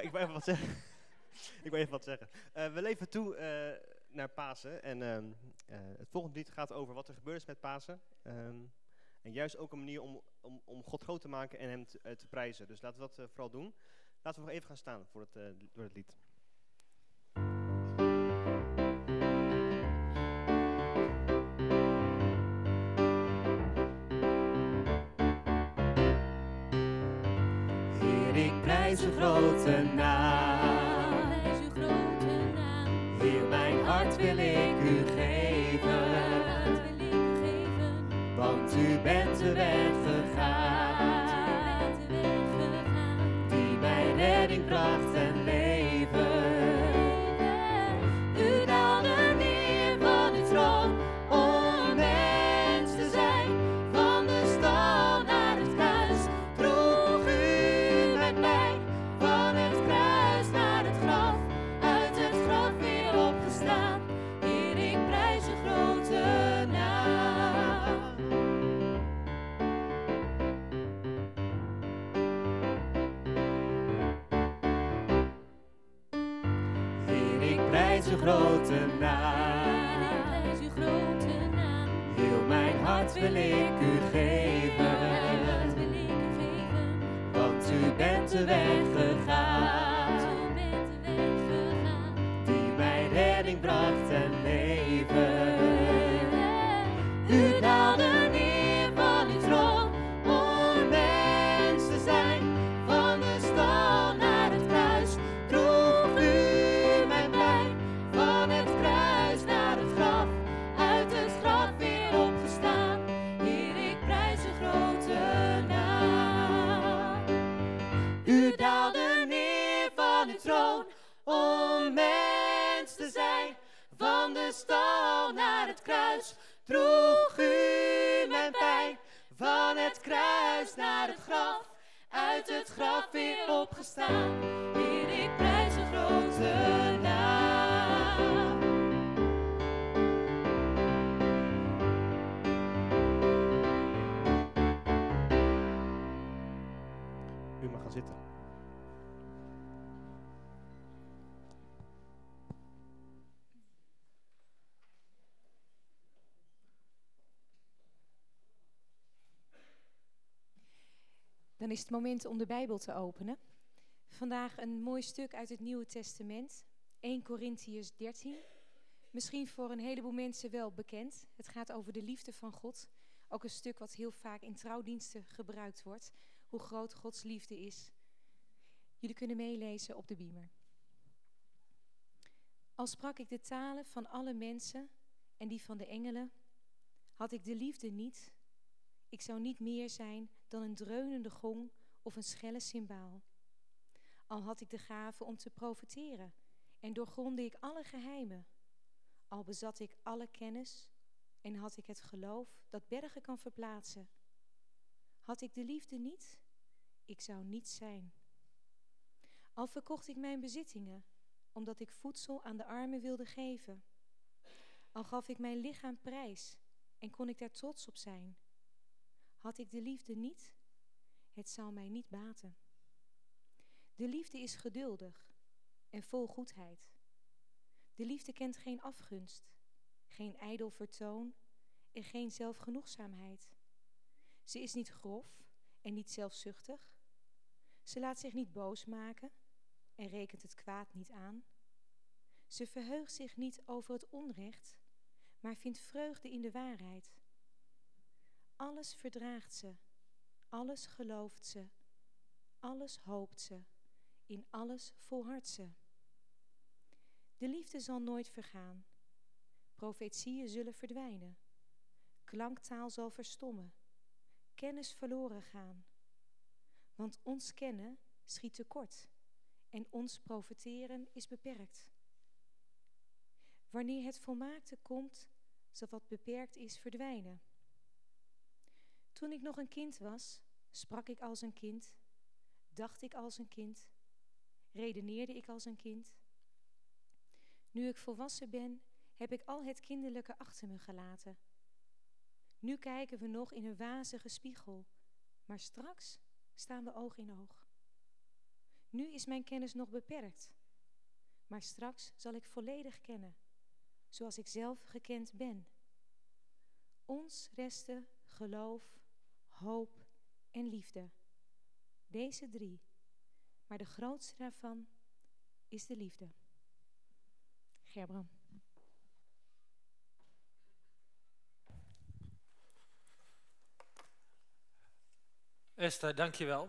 ik wil even wat zeggen. ik wil even wat zeggen. Uh, we leven toe uh, naar Pasen. En uh, het volgende lied gaat over wat er gebeurd is met Pasen. Um, en juist ook een manier om, om, om God groot te maken en hem te, te prijzen. Dus laten we dat vooral doen. Laten we nog even gaan staan voor het, door het lied. Heer, ik prijs uw grote naam. Heer, mijn hart wil ik u geven. Want u bent de weg wil ik u geven. Want u bent de weg gegaan. Stal naar het kruis droeg u mijn pijn. Van het kruis naar het graf, uit het graf weer opgestaan. Heer, ik prijs uw grote naam. Dan is het moment om de Bijbel te openen. Vandaag een mooi stuk uit het Nieuwe Testament, 1 Corinthiërs 13. Misschien voor een heleboel mensen wel bekend. Het gaat over de liefde van God. Ook een stuk wat heel vaak in trouwdiensten gebruikt wordt. Hoe groot Gods liefde is. Jullie kunnen meelezen op de beamer. Al sprak ik de talen van alle mensen en die van de engelen, had ik de liefde niet, ik zou niet meer zijn dan een dreunende gong of een schelle cymbaal. Al had ik de gave om te profeteren en doorgronde ik alle geheimen. Al bezat ik alle kennis en had ik het geloof dat bergen kan verplaatsen. Had ik de liefde niet, ik zou niets zijn. Al verkocht ik mijn bezittingen, omdat ik voedsel aan de armen wilde geven. Al gaf ik mijn lichaam prijs en kon ik daar trots op zijn. Had ik de liefde niet, het zou mij niet baten. De liefde is geduldig en vol goedheid. De liefde kent geen afgunst, geen ijdel vertoon en geen zelfgenoegzaamheid. Ze is niet grof en niet zelfzuchtig. Ze laat zich niet boos maken en rekent het kwaad niet aan. Ze verheugt zich niet over het onrecht, maar vindt vreugde in de waarheid. Alles verdraagt ze, alles gelooft ze, alles hoopt ze, in alles volhardt ze. De liefde zal nooit vergaan, profetieën zullen verdwijnen, klanktaal zal verstommen, kennis verloren gaan. Want ons kennen schiet tekort en ons profeteren is beperkt. Wanneer het volmaakte komt, zal wat beperkt is verdwijnen. Toen ik nog een kind was, sprak ik als een kind, dacht ik als een kind, redeneerde ik als een kind. Nu ik volwassen ben, heb ik al het kinderlijke achter me gelaten. Nu kijken we nog in een wazige spiegel, maar straks staan we oog in oog. Nu is mijn kennis nog beperkt, maar straks zal ik volledig kennen, zoals ik zelf gekend ben. Ons resten geloof, hoop en liefde. Deze drie, maar de grootste daarvan is de liefde. Gerbram. Esther, dankjewel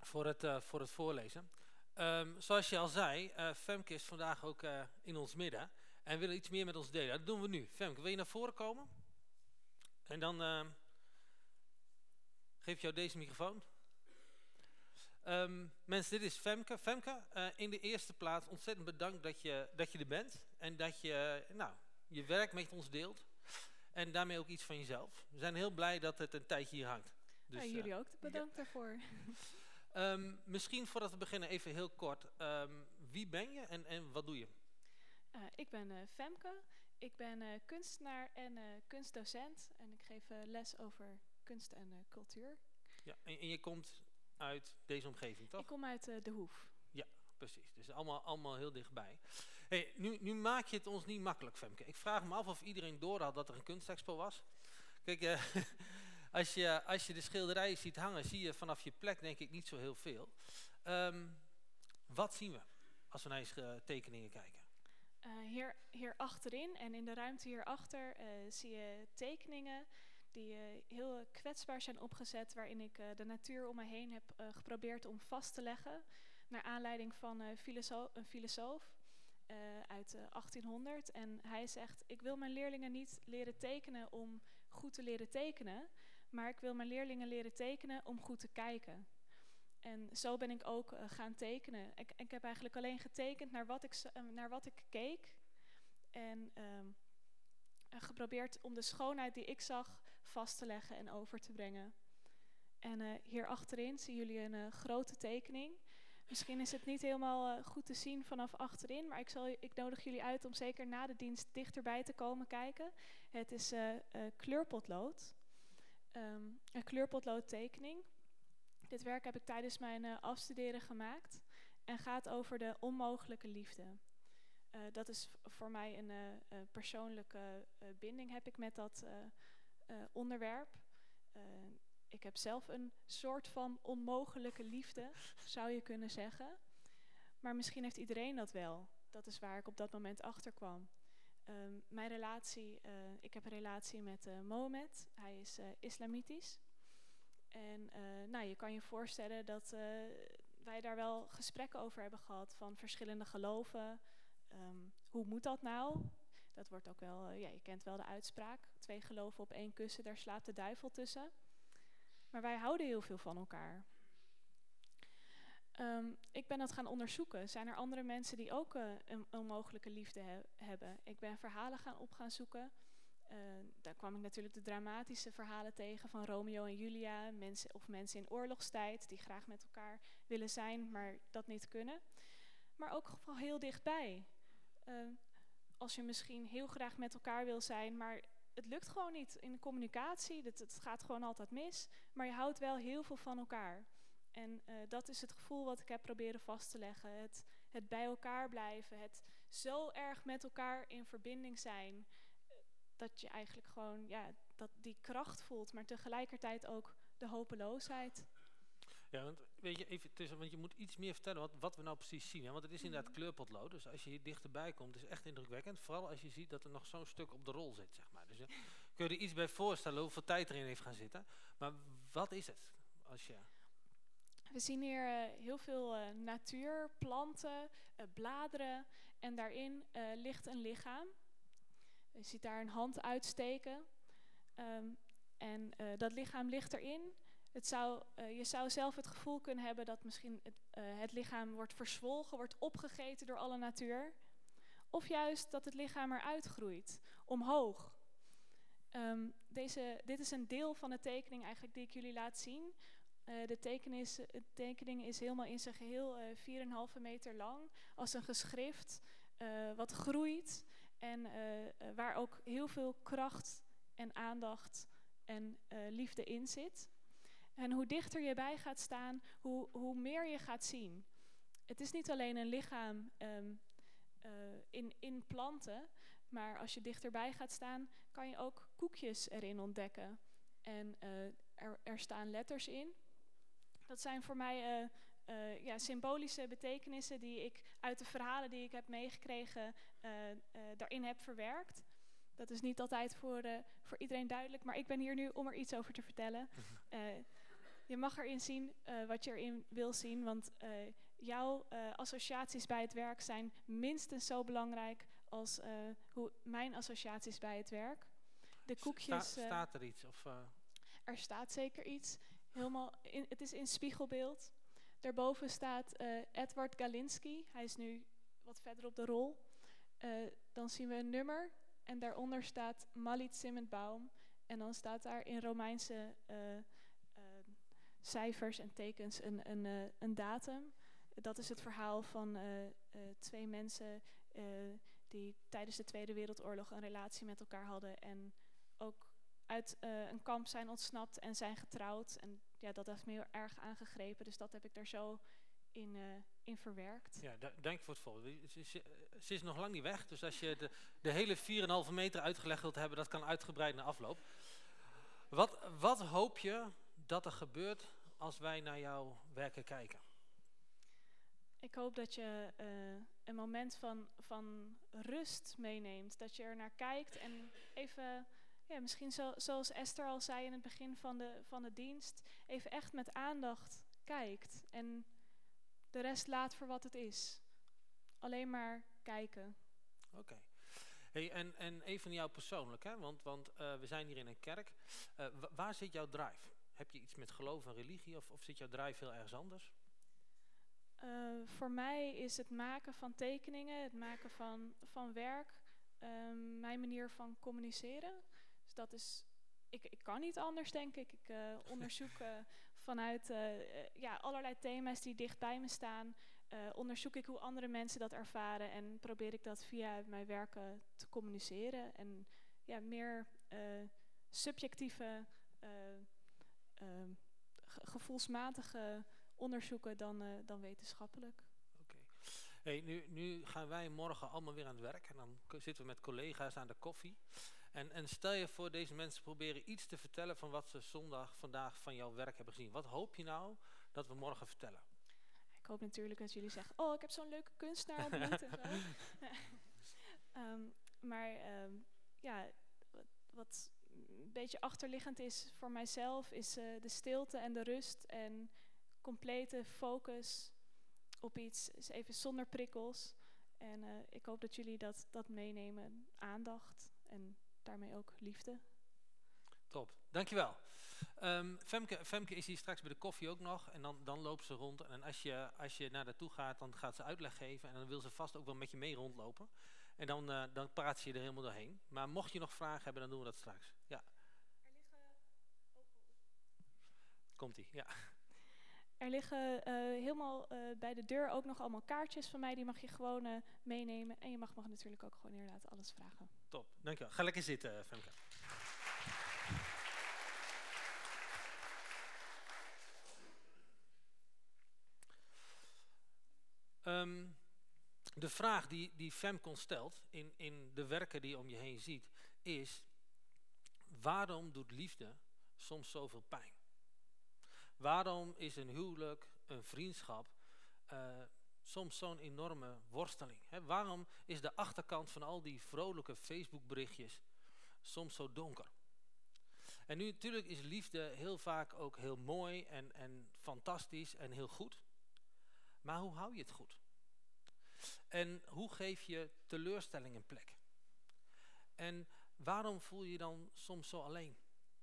voor het, uh, voor het voorlezen. Um, zoals je al zei, uh, Femke is vandaag ook uh, in ons midden en wil iets meer met ons delen. Dat doen we nu. Femke, wil je naar voren komen? En dan ehm, geef jou deze microfoon. Um, mensen, dit is Femke. Femke, in de eerste plaats ontzettend bedankt dat je, dat je er bent. En dat je nou, je werk met ons deelt. En daarmee ook iets van jezelf. We zijn heel blij dat het een tijdje hier hangt. Dus, ja, jullie ook bedankt ja. daarvoor. Um, misschien voordat we beginnen even heel kort. Um, wie ben je en, en wat doe je? Uh, ik ben uh, Femke. Ik ben kunstenaar en kunstdocent. En ik geef les over kunst en cultuur. Ja, en, en, je komt uit deze omgeving, toch? Ik kom uit De Hoef. Ja, precies. Dus allemaal, allemaal heel dichtbij. Hey, nu, nu maak je het ons niet makkelijk, Femke. Ik vraag me af of iedereen door had dat er een kunstexpo was. Kijk, als je, als je de schilderijen ziet hangen, zie je vanaf je plek denk ik niet zo heel veel. Um, wat zien we als we naar je tekeningen kijken? Uh, hier, hier achterin en in de ruimte hierachter uh, zie je tekeningen die uh, heel kwetsbaar zijn opgezet, waarin ik de natuur om me heen heb geprobeerd om vast te leggen. Naar aanleiding van een filosoof uit 1800. En hij zegt, ik wil mijn leerlingen niet leren tekenen om goed te leren tekenen, maar ik wil mijn leerlingen leren tekenen om goed te kijken. En zo ben ik ook gaan tekenen. Ik, ik, heb eigenlijk alleen getekend naar wat ik, naar wat ik keek. En uh, geprobeerd om de schoonheid die ik zag vast te leggen en over te brengen. En uh, hier achterin zien jullie een grote tekening. Misschien is het niet helemaal goed te zien vanaf achterin, maar ik, zal, ik nodig jullie uit om zeker na de dienst dichterbij te komen kijken. Het is kleurpotlood um, een kleurpotloodtekening. Dit werk heb ik tijdens mijn afstuderen gemaakt en gaat over de onmogelijke liefde. Dat is voor mij een persoonlijke binding heb ik met dat onderwerp. ik heb zelf een soort van onmogelijke liefde, zou je kunnen zeggen. Maar misschien heeft iedereen dat wel. Dat is waar ik op dat moment achter kwam. Um, mijn relatie, uh, ik heb een relatie met uh, Mohammed. Hij is uh, islamitisch. En nou, je kan je voorstellen dat wij daar wel gesprekken over hebben gehad van verschillende geloven. Um, hoe moet dat nou? Dat wordt ook wel, ja, je kent wel de uitspraak. Twee geloven op één kussen, daar slaapt de duivel tussen. Maar wij houden heel veel van elkaar. Um, ik ben dat gaan onderzoeken. Zijn er andere mensen die ook uh, een onmogelijke liefde he hebben? Ik ben verhalen gaan op gaan zoeken. Uh, daar kwam ik natuurlijk de dramatische verhalen tegen van Romeo en Julia. Mensen, of mensen in oorlogstijd die graag met elkaar willen zijn, maar dat niet kunnen. Maar ook heel dichtbij. Uh, als je misschien heel graag met elkaar wil zijn, maar het lukt gewoon niet in de communicatie. Het, het gaat gewoon altijd mis. Maar je houdt wel heel veel van elkaar. En uh, dat is het gevoel wat ik heb proberen vast te leggen. Het, het bij elkaar blijven, het zo erg met elkaar in verbinding zijn. Dat je eigenlijk gewoon ja, dat die kracht voelt, maar tegelijkertijd ook de hopeloosheid. Ja, want weet je, even tussen, want je moet iets meer vertellen wat, wat we nou precies zien. Hè? Want het is inderdaad mm kleurpotlood, dus als je hier dichterbij komt, is het echt indrukwekkend. Vooral als je ziet dat er nog zo'n stuk op de rol zit, zeg maar. Dus uh, kun je er iets bij voorstellen hoeveel tijd erin heeft gaan zitten. Maar wat is het? Als je... We zien hier uh, heel veel uh, natuur, planten, uh, bladeren en daarin ligt een lichaam. Je ziet daar een hand uitsteken um, en dat lichaam ligt erin. Het zou, je zou zelf het gevoel kunnen hebben dat misschien het, het lichaam wordt verzwolgen, wordt opgegeten door alle natuur. Of juist dat het lichaam eruit groeit, omhoog. Um, deze, dit is een deel van de tekening eigenlijk die ik jullie laat zien. Uh, de tekening is, tekening is helemaal in zijn geheel uh, eh, 4,5 meter lang. Als een geschrift wat groeit en waar ook heel veel kracht en aandacht en liefde in zit. En hoe dichter je bij gaat staan, hoe, hoe meer je gaat zien. het is niet alleen een lichaam ehm, eh, in, in planten, maar als je dichterbij gaat staan, kan je ook koekjes erin ontdekken. En eh, er, er staan letters in. Dat zijn voor mij eh, ja, symbolische betekenissen die ik uit de verhalen die ik heb meegekregen daarin heb verwerkt. Dat is niet altijd voor, voor iedereen duidelijk, maar ik ben hier nu om er iets over te vertellen. Je mag erin zien eh, wat je erin wil zien, want eh, jouw eh, associaties bij het werk zijn minstens zo belangrijk als hoe mijn associaties bij het werk. De Sta- koekjes, eh, staat er iets? Of, er staat zeker iets. Helemaal in, het is in spiegelbeeld. Daarboven staat Edward Galinski. Hij is nu wat verder op de rol. Dan zien we een nummer. En daaronder staat Malit Zimmenbaum. En dan staat daar in Romeinse cijfers en tekens een, een, eh, een datum. Dat is het verhaal van eh, eh, twee mensen die tijdens de Tweede Wereldoorlog een relatie met elkaar hadden. En ook uit een kamp zijn ontsnapt en zijn getrouwd. En ja, dat heeft me heel erg aangegrepen. Dus dat heb ik daar zo in, in verwerkt. ja, da- dank je voor het voorbeeld. Ze, ze- ze is nog lang niet weg, dus als je de, de hele 4,5 meter uitgelegd wilt hebben, dat kan uitgebreid na afloop. Wat, wat hoop je dat er gebeurt als wij naar jouw werken kijken? Ik hoop dat je eh, een moment van, van rust meeneemt. Dat je er naar kijkt en even, ja, misschien zo, zoals Esther al zei in het begin van de, van de dienst, even echt met aandacht kijkt. En de rest laat voor wat het is. Alleen maar kijken. Oké. Hey, en, en even jou persoonlijk, hè? want, want eh, we zijn hier in een kerk. Eh, wa- waar zit jouw drive? Heb je iets met geloof en religie of, of zit jouw drive heel ergens anders? Eh, voor mij is het maken van tekeningen, het maken van, van werk, ehm, mijn manier van communiceren. Dus dat is, ik, ik kan niet anders denk ik. Ik eh, onderzoek eh, vanuit ja, allerlei thema's die dicht bij me staan, onderzoek ik hoe andere mensen dat ervaren en probeer ik dat via mijn werken te communiceren. En ja, meer subjectieve, eh, ehm, ge- gevoelsmatige onderzoeken dan, eh, dan wetenschappelijk. Oké. Hey, nu, nu gaan wij morgen allemaal weer aan het werk en dan zitten we met collega's aan de koffie. En, en stel je voor, deze mensen proberen iets te vertellen van wat ze zondag vandaag van jouw werk hebben gezien. Wat hoop je nou dat we morgen vertellen? Ik hoop natuurlijk dat jullie zeggen, oh, ik heb zo'n leuke kunstenaar ontmoet en zo. Ehm, maar ehm, ja, wat, wat een beetje achterliggend is voor mijzelf, is eh, de stilte en de rust en complete focus op iets, is even zonder prikkels. En eh, ik hoop dat jullie dat, dat meenemen, aandacht en daarmee ook liefde. Top, dankjewel. Ehm Femke, Femke is hier straks bij de koffie ook nog en dan, dan loopt ze rond. En als je, als je naar naartoe gaat, dan gaat ze uitleg geven en dan wil ze vast ook wel met je mee rondlopen. En dan, eh, dan praat je er helemaal doorheen. Maar mocht je nog vragen hebben, dan doen we dat straks. Ja. Komt-ie, ja. Er liggen eh, helemaal eh, bij de deur ook nog allemaal kaartjes van mij. Die mag je gewoon meenemen. En je mag me natuurlijk ook gewoon inderdaad alles vragen. Top, dankjewel. Ga lekker zitten, Femke. Ehm, de vraag die, die Femke stelt in, in de werken die je om je heen ziet, is: waarom doet liefde soms zoveel pijn? Waarom is een huwelijk, een vriendschap, eh, soms zo'n enorme worsteling? Waarom is de achterkant van al die vrolijke Facebook-berichtjes soms zo donker? En nu natuurlijk is liefde heel vaak ook heel mooi en, en fantastisch en heel goed. Maar hoe hou je het goed? En hoe geef je teleurstelling een plek? En waarom voel je je dan soms zo alleen?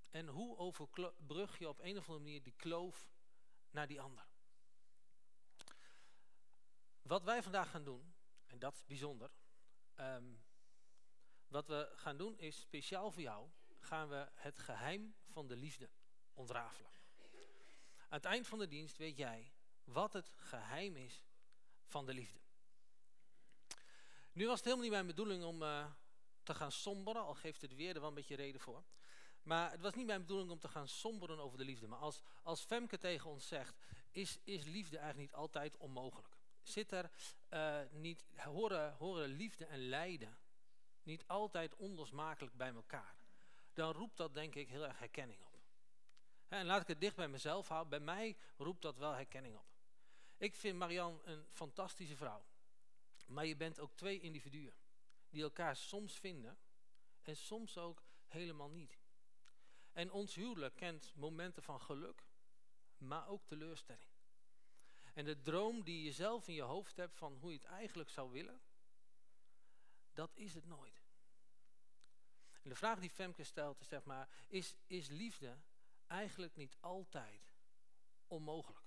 En hoe overbrug je op een of andere manier die kloof naar die ander? Wat wij vandaag gaan doen, en dat is bijzonder. ehm, wat we gaan doen is speciaal voor jou gaan we het geheim van de liefde ontrafelen. Aan het eind van de dienst weet jij wat het geheim is van de liefde. Nu was het helemaal niet mijn bedoeling om eh, te gaan somberen, al geeft het weer er wel een beetje reden voor. Maar het was niet mijn bedoeling om te gaan somberen over de liefde. Maar als, als Femke tegen ons zegt, is, is liefde eigenlijk niet altijd onmogelijk? zit er eh, niet, horen, horen liefde en lijden niet altijd onlosmakelijk bij elkaar? Dan roept dat denk ik heel erg herkenning op. En laat ik het dicht bij mezelf houden. Bij mij roept dat wel herkenning op. Ik vind Marianne een fantastische vrouw. Maar je bent ook twee individuen. Die elkaar soms vinden. En soms ook helemaal niet. En ons huwelijk kent momenten van geluk. Maar ook teleurstelling. En de droom die je zelf in je hoofd hebt van hoe je het eigenlijk zou willen. Dat is het nooit. En de vraag die Femke stelt is zeg maar. Is, is liefde eigenlijk niet altijd onmogelijk?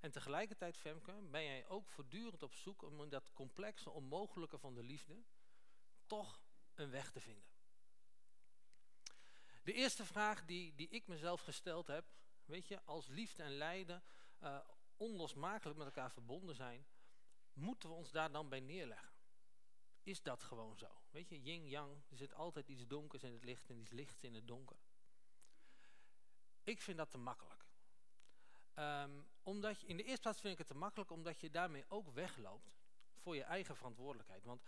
En tegelijkertijd, Femke, ben jij ook voortdurend op zoek om in dat complexe, onmogelijke van de liefde toch een weg te vinden. De eerste vraag die, die ik mezelf gesteld heb, weet je, als liefde en lijden eh, onlosmakelijk met elkaar verbonden zijn, moeten we ons daar dan bij neerleggen? Is dat gewoon zo? Weet je, yin-yang, er zit altijd iets donkers in het licht en iets lichts in het donker. Ik vind dat te makkelijk. Ehm, omdat je, in de eerste plaats vind ik het te makkelijk omdat je daarmee ook wegloopt voor je eigen verantwoordelijkheid. Want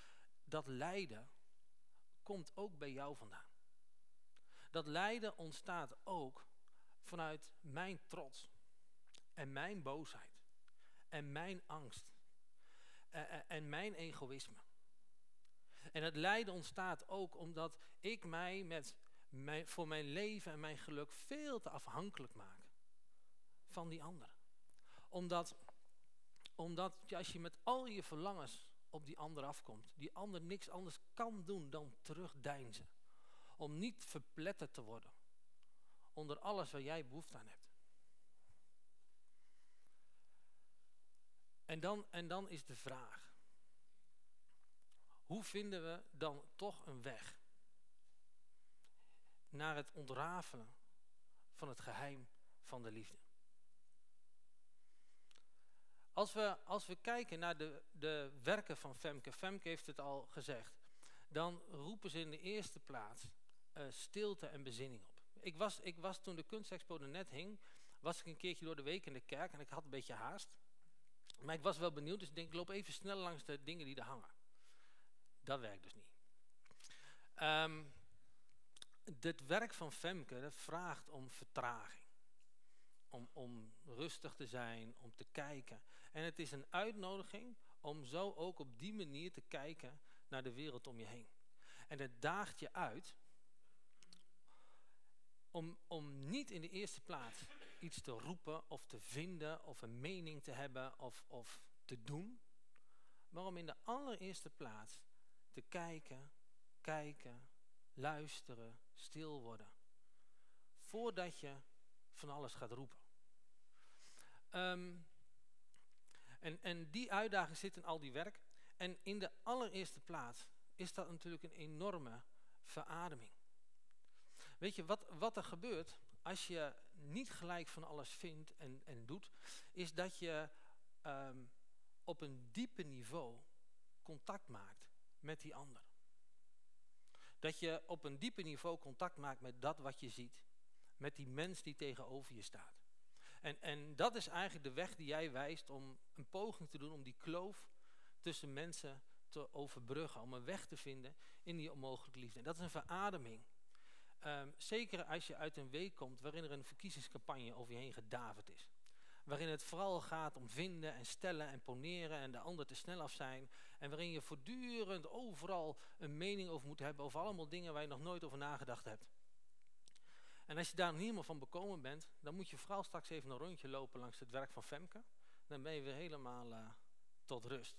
dat lijden komt ook bij jou vandaan. Dat lijden ontstaat ook vanuit mijn trots en mijn boosheid en mijn angst en, mijn egoïsme. En het lijden ontstaat ook omdat ik mij met mijn, voor mijn leven en mijn geluk veel te afhankelijk maak van die ander. Omdat, omdat als je met al je verlangens op die ander afkomt, die ander niks anders kan doen dan terugdeinzen. Om niet verpletterd te worden onder alles waar jij behoefte aan hebt. En dan, en dan is de vraag, hoe vinden we dan toch een weg naar het ontrafelen van het geheim van de liefde? Als we, als we kijken naar de, de werken van Femke, Femke heeft het al gezegd, dan roepen ze in de eerste plaats uh, stilte en bezinning op. Ik was, ik was toen de kunstexpo er net hing, was ik een keertje door de week in de kerk en ik had een beetje haast. Maar ik was wel benieuwd, dus ik denk, ik loop even snel langs de dingen die er hangen. Dat werkt dus niet. Um, dit werk van Femke vraagt om vertraging. Om, om rustig te zijn, om te kijken. En het is een uitnodiging om zo ook op die manier te kijken naar de wereld om je heen. En het daagt je uit om, om niet in de eerste plaats iets te roepen of te vinden of een mening te hebben of, of te doen. Maar om in de allereerste plaats te kijken, kijken, luisteren, stil worden. Voordat je van alles gaat roepen. Um, en, en die uitdaging zit in al die werk. En in de allereerste plaats is dat natuurlijk een enorme verademing. Weet je, wat, wat er gebeurt als je niet gelijk van alles vindt en, en doet, is dat je um, op een diepe niveau contact maakt met die ander. Dat je op een diepe niveau contact maakt met dat wat je ziet. Met die mens die tegenover je staat. En, en dat is eigenlijk de weg die jij wijst om een poging te doen om die kloof tussen mensen te overbruggen. Om een weg te vinden in die onmogelijke liefde. En dat is een verademing. Um, zeker als je uit een week komt waarin er een verkiezingscampagne over je heen gedaverd is. Waarin het vooral gaat om vinden en stellen en poneren en de ander te snel af zijn. En waarin je voortdurend overal een mening over moet hebben over allemaal dingen waar je nog nooit over nagedacht hebt. En als je daar niet helemaal van bekomen bent, dan moet je vooral straks even een rondje lopen langs het werk van Femke. Dan ben je weer helemaal uh, tot rust.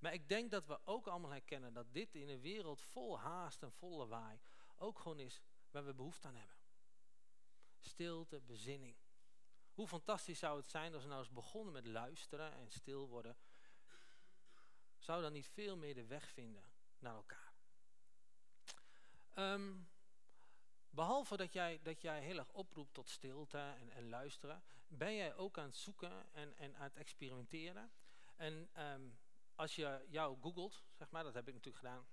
Maar ik denk dat we ook allemaal herkennen dat dit in een wereld vol haast en volle waai ook gewoon is waar we behoefte aan hebben. Stilte, bezinning. Hoe fantastisch zou het zijn als we nou eens begonnen met luisteren en stil worden. Zou dan niet veel meer de weg vinden naar elkaar? Um, behalve dat jij, dat jij heel erg oproept tot stilte en, en luisteren, ben jij ook aan het zoeken en, en aan het experimenteren. En um, als je jou googelt, zeg maar, dat heb ik natuurlijk gedaan,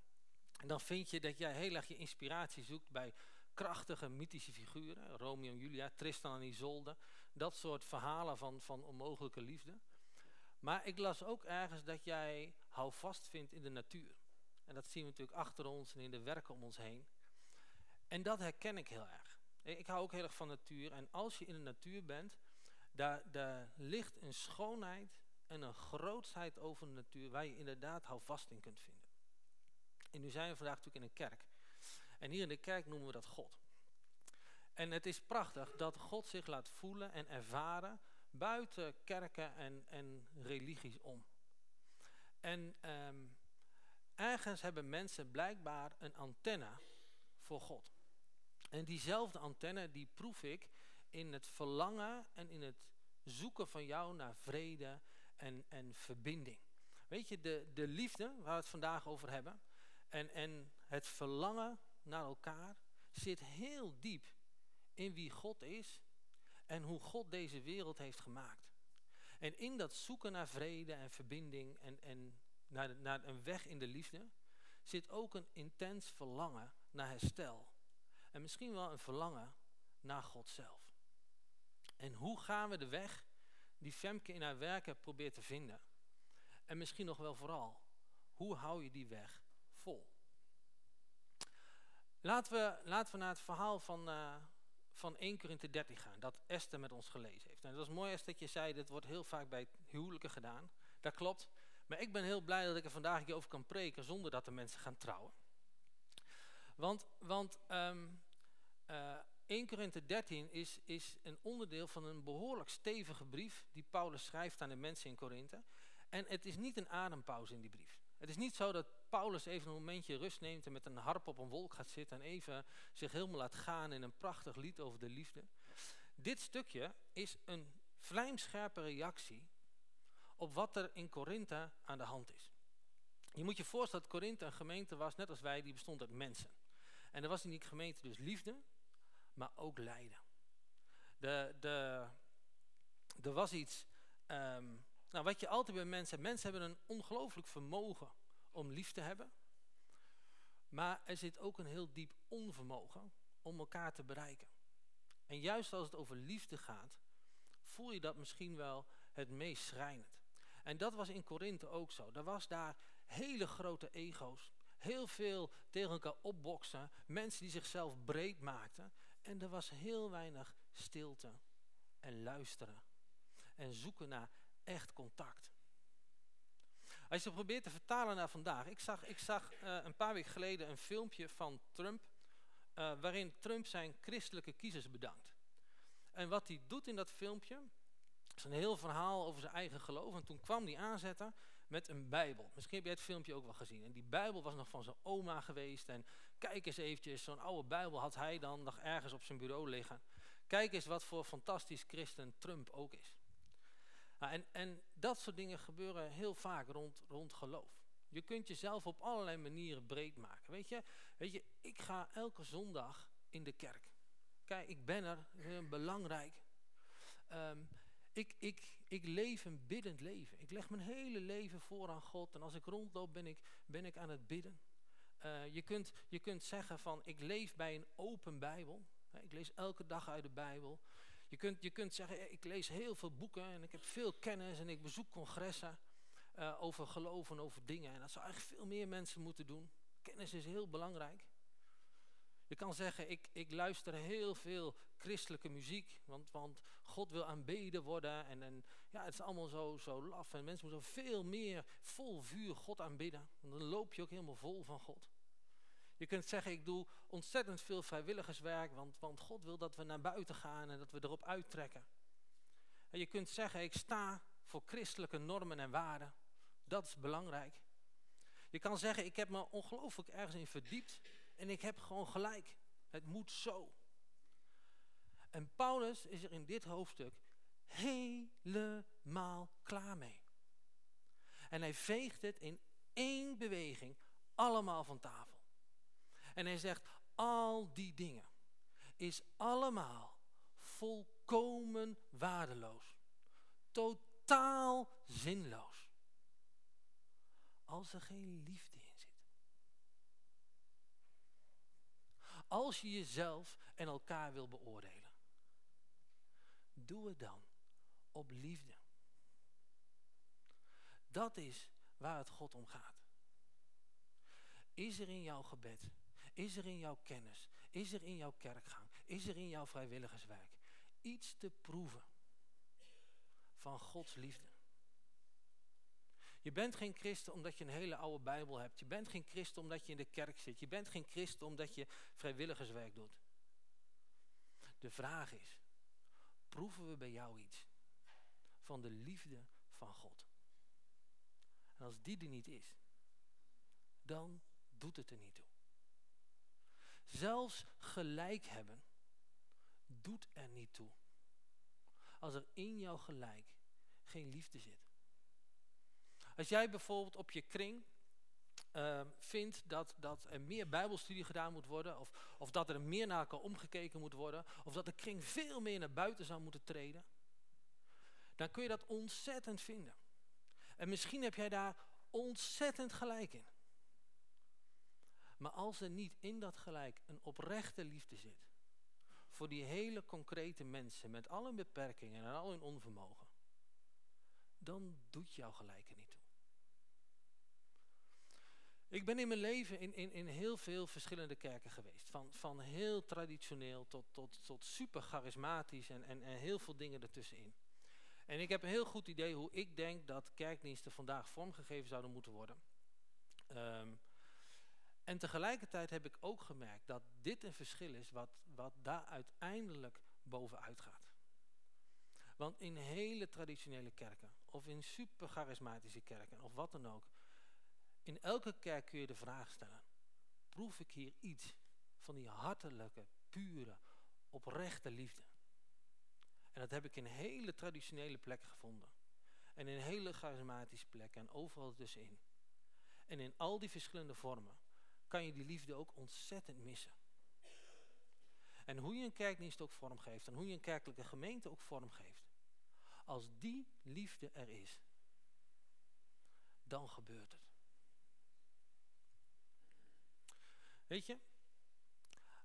dan vind je dat jij heel erg je inspiratie zoekt bij krachtige mythische figuren. Romeo en Julia, Tristan en Isolde. Dat soort verhalen van, van onmogelijke liefde. Maar ik las ook ergens dat jij houvast vindt in de natuur. En dat zien we natuurlijk achter ons en in de werken om ons heen. En dat herken ik heel erg. Ik hou ook heel erg van natuur. En als je in de natuur bent, daar, ligt een schoonheid en een grootsheid over de natuur waar je inderdaad houvast in kunt vinden. En nu zijn we vandaag natuurlijk in een kerk. En hier in de kerk noemen we dat God. En het is prachtig dat God zich laat voelen en ervaren buiten kerken en, en religies om. En ehm, ergens hebben mensen blijkbaar een antenne voor God. En diezelfde antenne die proef ik in het verlangen en in het zoeken van jou naar vrede en, en verbinding. Weet je, de, de liefde waar we het vandaag over hebben en, en het verlangen naar elkaar zit heel diep in wie God is en hoe God deze wereld heeft gemaakt. En in dat zoeken naar vrede en verbinding en, en naar, naar een weg in de liefde zit ook een intens verlangen naar herstel. En misschien wel een verlangen naar God zelf. En hoe gaan we de weg die Femke in haar werken probeert te vinden? En misschien nog wel vooral, hoe hou je die weg vol? Laten we, laten we naar het verhaal van, uh, van 1 Korinthe 13 gaan, dat Esther met ons gelezen heeft. En het was mooi Esther dat je zei, dit wordt heel vaak bij huwelijken gedaan. Dat klopt, maar ik ben heel blij dat ik er vandaag een keer over kan preken zonder dat de mensen gaan trouwen. Want, want um, uh, 1 Korinthe 13 is, is een onderdeel van een behoorlijk stevige brief die Paulus schrijft aan de mensen in Korinthe. En het is niet een adempauze in die brief. Het is niet zo dat Paulus even een momentje rust neemt en met een harp op een wolk gaat zitten en even zich helemaal laat gaan in een prachtig lied over de liefde. Dit stukje is een vlijmscherpe reactie op wat er in Korinthe aan de hand is. Je moet je voorstellen dat Korinthe een gemeente was, net als wij, die bestond uit mensen. En er was in die gemeente dus liefde, maar ook lijden. De, de, er was iets, um, nou, wat je altijd bij mensen hebt. Mensen hebben een ongelooflijk vermogen om lief te hebben. Maar er zit ook een heel diep onvermogen om elkaar te bereiken. En juist als het over liefde gaat, voel je dat misschien wel het meest schrijnend. En dat was in Korinthe ook zo. Er was daar hele grote ego's. Heel veel tegen elkaar opboksen. Mensen die zichzelf breed maakten. En er was heel weinig stilte en luisteren. En zoeken naar echt contact. Als je probeert te vertalen naar vandaag. Ik zag, ik zag uh, een paar weken geleden een filmpje van Trump. Uh, waarin Trump zijn christelijke kiezers bedankt. En wat hij doet in dat filmpje. is een heel verhaal over zijn eigen geloof. En toen kwam hij aanzetten met een bijbel. Misschien heb jij het filmpje ook wel gezien. En die bijbel was nog van zijn oma geweest. En kijk eens eventjes, zo'n oude bijbel had hij dan nog ergens op zijn bureau liggen. Kijk eens wat voor fantastisch christen Trump ook is. Nou, en, en dat soort dingen gebeuren heel vaak rond, rond geloof. Je kunt jezelf op allerlei manieren breed maken. Weet je, weet je, ik ga elke zondag in de kerk. Kijk, ik ben er, uh, belangrijk. Um, ik, ik, ik leef een biddend leven. Ik leg mijn hele leven voor aan God. En als ik rondloop ben ik, ben ik aan het bidden. Uh, je, kunt, je kunt zeggen van ik leef bij een open Bijbel. Ik lees elke dag uit de Bijbel. Je kunt, je kunt zeggen, ik lees heel veel boeken en ik heb veel kennis en ik bezoek congressen uh, over geloof en over dingen. En dat zou eigenlijk veel meer mensen moeten doen. Kennis is heel belangrijk. Je kan zeggen, ik, ik luister heel veel christelijke muziek, want, want God wil aanbeden worden. En, en ja, het is allemaal zo, zo laf en mensen moeten veel meer vol vuur God aanbidden. Want dan loop je ook helemaal vol van God. Je kunt zeggen, ik doe ontzettend veel vrijwilligerswerk, want, want God wil dat we naar buiten gaan en dat we erop uittrekken. En je kunt zeggen, ik sta voor christelijke normen en waarden. Dat is belangrijk. Je kan zeggen, ik heb me ongelooflijk ergens in verdiept en ik heb gewoon gelijk. Het moet zo. En Paulus is er in dit hoofdstuk helemaal klaar mee. En hij veegt het in één beweging allemaal van tafel. En hij zegt, al die dingen is allemaal volkomen waardeloos. Totaal zinloos. Als er geen liefde in zit. Als je jezelf en elkaar wil beoordelen. Doe het dan op liefde. Dat is waar het God om gaat. Is er in jouw gebed, is er in jouw kennis, is er in jouw kerkgang, is er in jouw vrijwilligerswerk iets te proeven van Gods liefde? Je bent geen christen omdat je een hele oude Bijbel hebt. Je bent geen christen omdat je in de kerk zit. Je bent geen christen omdat je vrijwilligerswerk doet. De vraag is, proeven we bij jou iets van de liefde van God? En als die er niet is, dan doet het er niet toe. Zelfs gelijk hebben doet er niet toe. Als er in jouw gelijk geen liefde zit. Als jij bijvoorbeeld op je kring uh, vindt dat, dat er meer bijbelstudie gedaan moet worden, of, of dat er meer naar elkaar omgekeken moet worden, of dat de kring veel meer naar buiten zou moeten treden, dan kun je dat ontzettend vinden. En misschien heb jij daar ontzettend gelijk in. Maar als er niet in dat gelijk een oprechte liefde zit, voor die hele concrete mensen met al hun beperkingen en al hun onvermogen, dan doet jouw gelijk er niet toe. Ik ben in mijn leven in, in, in heel veel verschillende kerken geweest. Van, van heel traditioneel tot, tot, tot super charismatisch en, en, en heel veel dingen ertussenin. En ik heb een heel goed idee hoe ik denk dat kerkdiensten vandaag vormgegeven zouden moeten worden. Um, en tegelijkertijd heb ik ook gemerkt dat dit een verschil is wat, wat daar uiteindelijk bovenuit gaat. Want in hele traditionele kerken, of in super charismatische kerken, of wat dan ook, in elke kerk kun je de vraag stellen, proef ik hier iets van die hartelijke, pure, oprechte liefde? En dat heb ik in hele traditionele plekken gevonden. En in hele charismatische plekken en overal tussenin. En in al die verschillende vormen kan je die liefde ook ontzettend missen. En hoe je een kerkdienst ook vormgeeft en hoe je een kerkelijke gemeente ook vormgeeft. Als die liefde er is, dan gebeurt het. Weet je,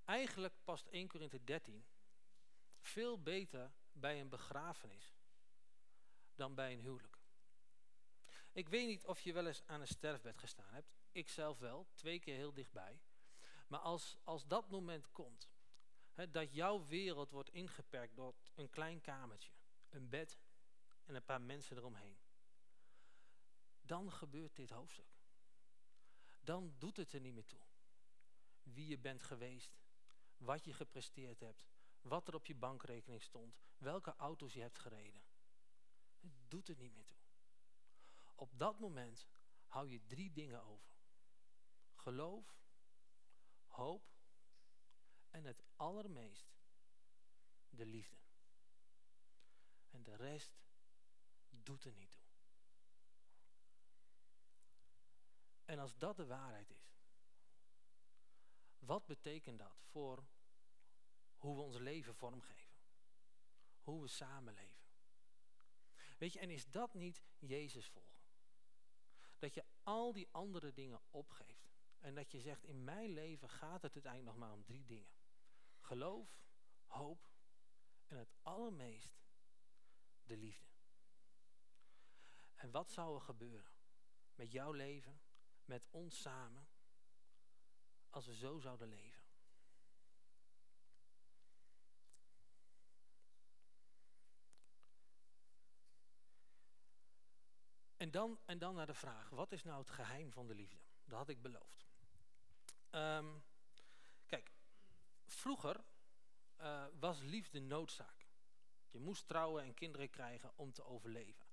eigenlijk past 1 Korinthe 13 veel beter bij een begrafenis dan bij een huwelijk. Ik weet niet of je wel eens aan een sterfbed gestaan hebt. Ik zelf wel, twee keer heel dichtbij. Maar als, als dat moment komt, hè, dat jouw wereld wordt ingeperkt door een klein kamertje, een bed en een paar mensen eromheen. Dan gebeurt dit hoofdstuk. Dan doet het er niet meer toe. Wie je bent geweest, wat je gepresteerd hebt, wat er op je bankrekening stond, welke auto's je hebt gereden. Het doet er niet meer toe. Op dat moment hou je drie dingen over. Geloof, hoop en het allermeest de liefde. En de rest doet er niet toe. En als dat de waarheid is, wat betekent dat voor hoe we ons leven vormgeven? Hoe we samenleven? Weet je, en is dat niet Jezus volgen? Dat je al die andere dingen opgeeft. En dat je zegt, in mijn leven gaat het uiteindelijk nog maar om drie dingen. Geloof, hoop en het allermeest de liefde. En wat zou er gebeuren met jouw leven, met ons samen, als we zo zouden leven? En dan, en dan naar de vraag, wat is nou het geheim van de liefde? Dat had ik beloofd. Um, kijk, vroeger uh, was liefde noodzaak. Je moest trouwen en kinderen krijgen om te overleven.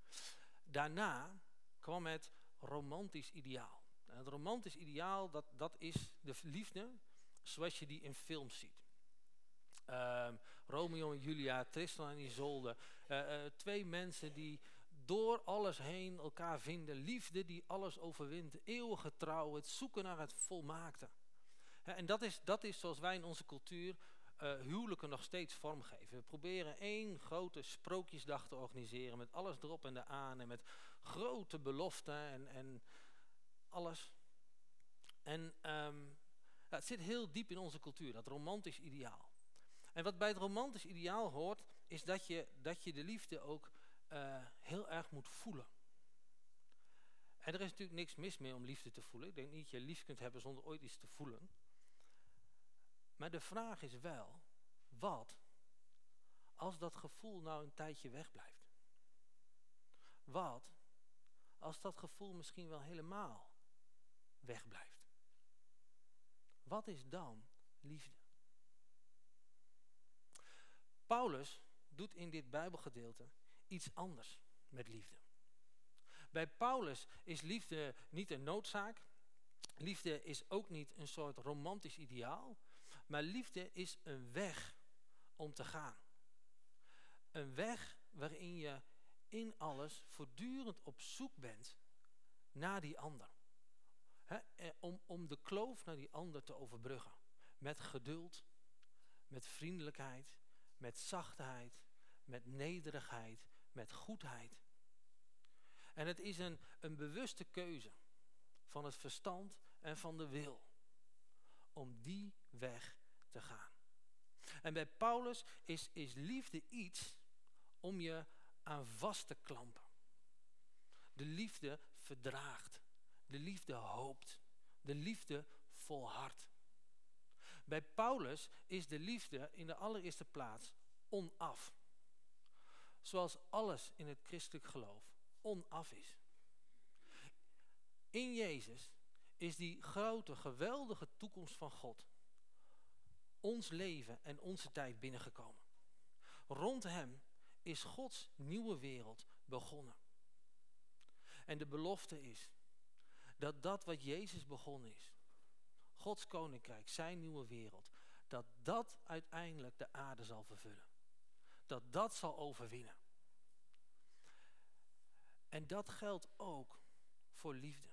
Daarna kwam het romantisch ideaal. En het romantisch ideaal, dat, dat is de liefde zoals je die in films ziet. Um, Romeo en Julia, Tristan en Isolde. Uh, uh, twee mensen die door alles heen elkaar vinden. Liefde die alles overwint. Eeuwige trouw. Het zoeken naar het volmaakte. En dat is, dat is zoals wij in onze cultuur uh, huwelijken nog steeds vormgeven. We proberen één grote sprookjesdag te organiseren met alles erop en eraan en met grote beloften en, en alles. En ja, het zit heel diep in onze cultuur, dat romantisch ideaal. En wat bij het romantisch ideaal hoort, is dat je, dat je de liefde ook uh, heel erg moet voelen. En er is natuurlijk niks mis mee om liefde te voelen. Ik denk niet dat je lief kunt hebben zonder ooit iets te voelen. Maar de vraag is wel, wat als dat gevoel nou een tijdje wegblijft? Wat als dat gevoel misschien wel helemaal wegblijft? Wat is dan liefde? Paulus doet in dit Bijbelgedeelte iets anders met liefde. Bij Paulus is liefde niet een noodzaak. Liefde is ook niet een soort romantisch ideaal. Maar liefde is een weg om te gaan. Een weg waarin je in alles voortdurend op zoek bent naar die ander. Eh, om, om de kloof naar die ander te overbruggen. Met geduld, met vriendelijkheid, met zachtheid, met nederigheid, met goedheid. En het is een, een bewuste keuze van het verstand en van de wil om die weg te gaan. En bij Paulus is, is liefde iets om je aan vast te klampen. De liefde verdraagt. De liefde hoopt. De liefde volhardt. Bij Paulus is de liefde in de allereerste plaats onaf. Zoals alles in het christelijk geloof onaf is. In Jezus is die grote, geweldige toekomst van God ons leven en onze tijd binnengekomen. Rond hem is Gods nieuwe wereld begonnen. En de belofte is dat dat wat Jezus begonnen is, Gods koninkrijk, zijn nieuwe wereld, dat dat uiteindelijk de aarde zal vervullen. Dat dat zal overwinnen. En dat geldt ook voor liefde.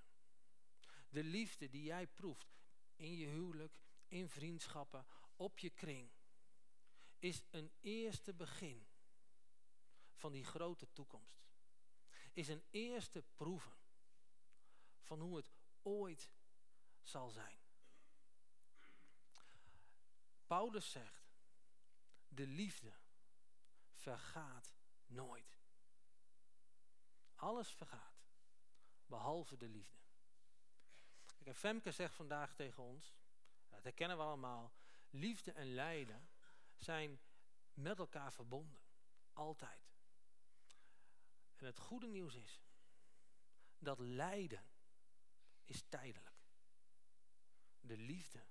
De liefde die jij proeft in je huwelijk, in vriendschappen, op je kring, is een eerste begin van die grote toekomst. Is een eerste proeven van hoe het ooit zal zijn. Paulus zegt, de liefde vergaat nooit. Alles vergaat, behalve de liefde. Kijk, Femke zegt vandaag tegen ons, dat herkennen we allemaal, liefde en lijden zijn met elkaar verbonden. Altijd. En het goede nieuws is dat lijden is tijdelijk. De liefde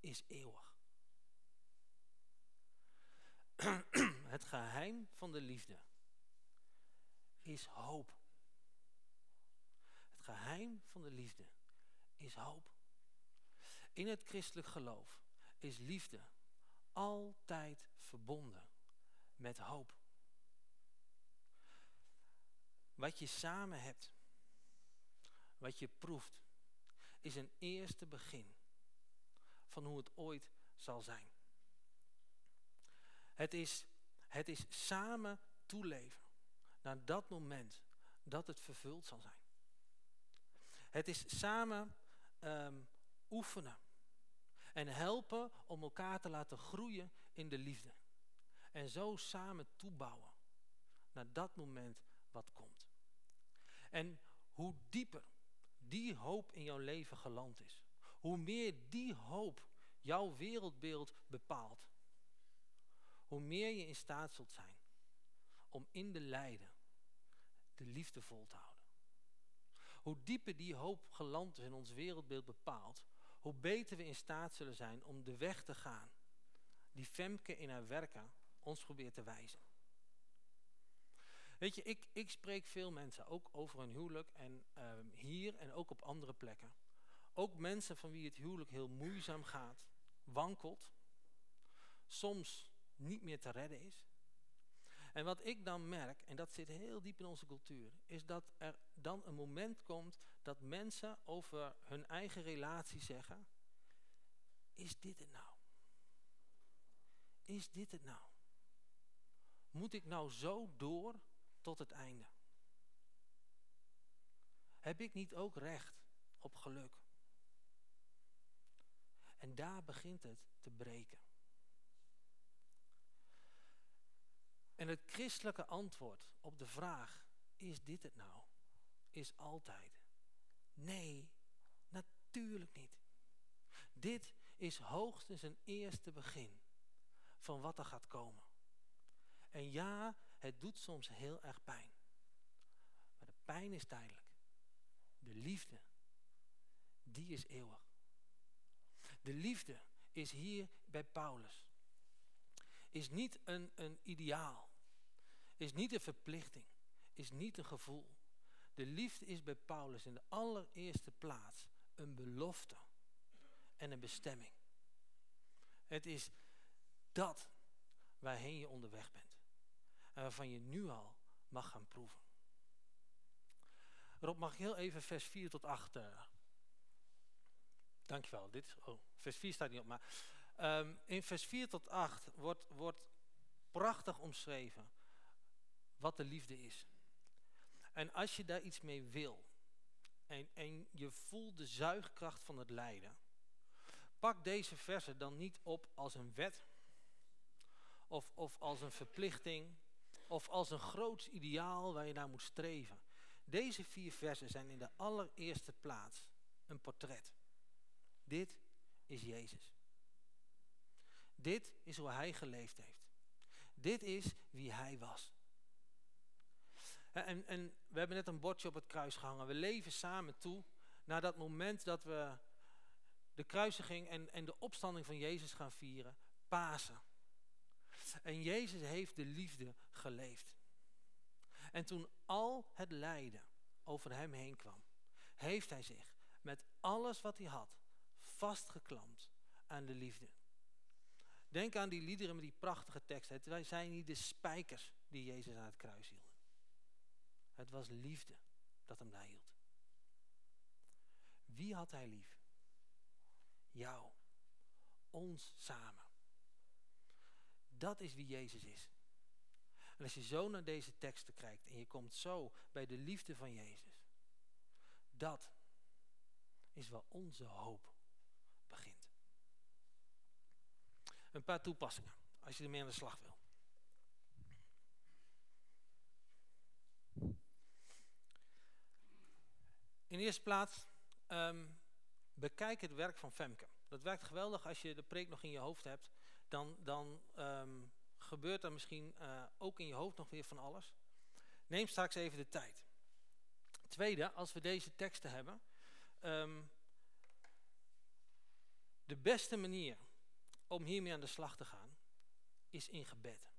is eeuwig. Het geheim van de liefde is hoop. Het geheim van de liefde is hoop. In het christelijk geloof is liefde altijd verbonden met hoop. Wat je samen hebt, wat je proeft, is een eerste begin van hoe het ooit zal zijn. Het is, het is samen toeleven naar dat moment dat het vervuld zal zijn. Het is samen um, oefenen en helpen om elkaar te laten groeien in de liefde. En zo samen toebouwen naar dat moment wat komt. En hoe dieper die hoop in jouw leven geland is, hoe meer die hoop jouw wereldbeeld bepaalt, hoe meer je in staat zult zijn om in de lijden de liefde vol te houden. Hoe dieper die hoop geland is in ons wereldbeeld bepaalt, hoe beter we in staat zullen zijn om de weg te gaan die Femke in haar werken ons probeert te wijzen. Weet je, ik, ik spreek veel mensen, ook over een huwelijk en ehm, hier en ook op andere plekken. Ook mensen van wie het huwelijk heel moeizaam gaat, wankelt, soms niet meer te redden is. En wat ik dan merk, en dat zit heel diep in onze cultuur, is dat er dan een moment komt dat mensen over hun eigen relatie zeggen, is dit het nou? Is dit het nou? Moet ik nou zo door tot het einde? Heb ik niet ook recht op geluk? En daar begint het te breken. En het christelijke antwoord op de vraag, is dit het nou? is altijd. Nee, natuurlijk niet. Dit is hoogstens een eerste begin van wat er gaat komen. En ja, het doet soms heel erg pijn. Maar de pijn is tijdelijk. De liefde, die is eeuwig. De liefde is hier bij Paulus. Is niet een, een ideaal. Is niet een verplichting. Is niet een gevoel. De liefde is bij Paulus in de allereerste plaats een belofte en een bestemming. Het is dat waarheen je onderweg bent. En waarvan je nu al mag gaan proeven. Rob, mag ik heel even vers 4 tot 8... Uh, dankjewel. Dit oh, vers 4 staat niet op, maar... Um, in vers 4 tot 8 wordt, wordt prachtig omschreven wat de liefde is. En als je daar iets mee wil, en, en je voelt de zuigkracht van het lijden, pak deze versen dan niet op als een wet, of, of als een verplichting, of als een groots ideaal waar je naar moet streven. Deze vier versen zijn in de allereerste plaats een portret. Dit is Jezus. Dit is hoe hij geleefd heeft. Dit is wie hij was. En, en we hebben net een bordje op het kruis gehangen. We leven samen toe naar dat moment dat we de kruisiging en, en de opstanding van Jezus gaan vieren. Pasen. En Jezus heeft de liefde geleefd. En toen al het lijden over hem heen kwam, heeft hij zich met alles wat hij had vastgeklampt aan de liefde. Denk aan die liederen met die prachtige teksten. Wij zijn niet de spijkers die Jezus aan het kruis hield. Het was liefde dat hem daar hield. Wie had hij lief? Jou. Ons samen. Dat is wie Jezus is. En als je zo naar deze teksten kijkt en je komt zo bij de liefde van Jezus. Dat is waar onze hoop begint. Een paar toepassingen als je ermee aan de slag wil. In de eerste plaats, um, bekijk het werk van Femke. Dat werkt geweldig als je de preek nog in je hoofd hebt. Dan, dan um, gebeurt er misschien uh, ook in je hoofd nog weer van alles. Neem straks even de tijd. Tweede, als we deze teksten hebben. Um, de beste manier om hiermee aan de slag te gaan, is in gebed.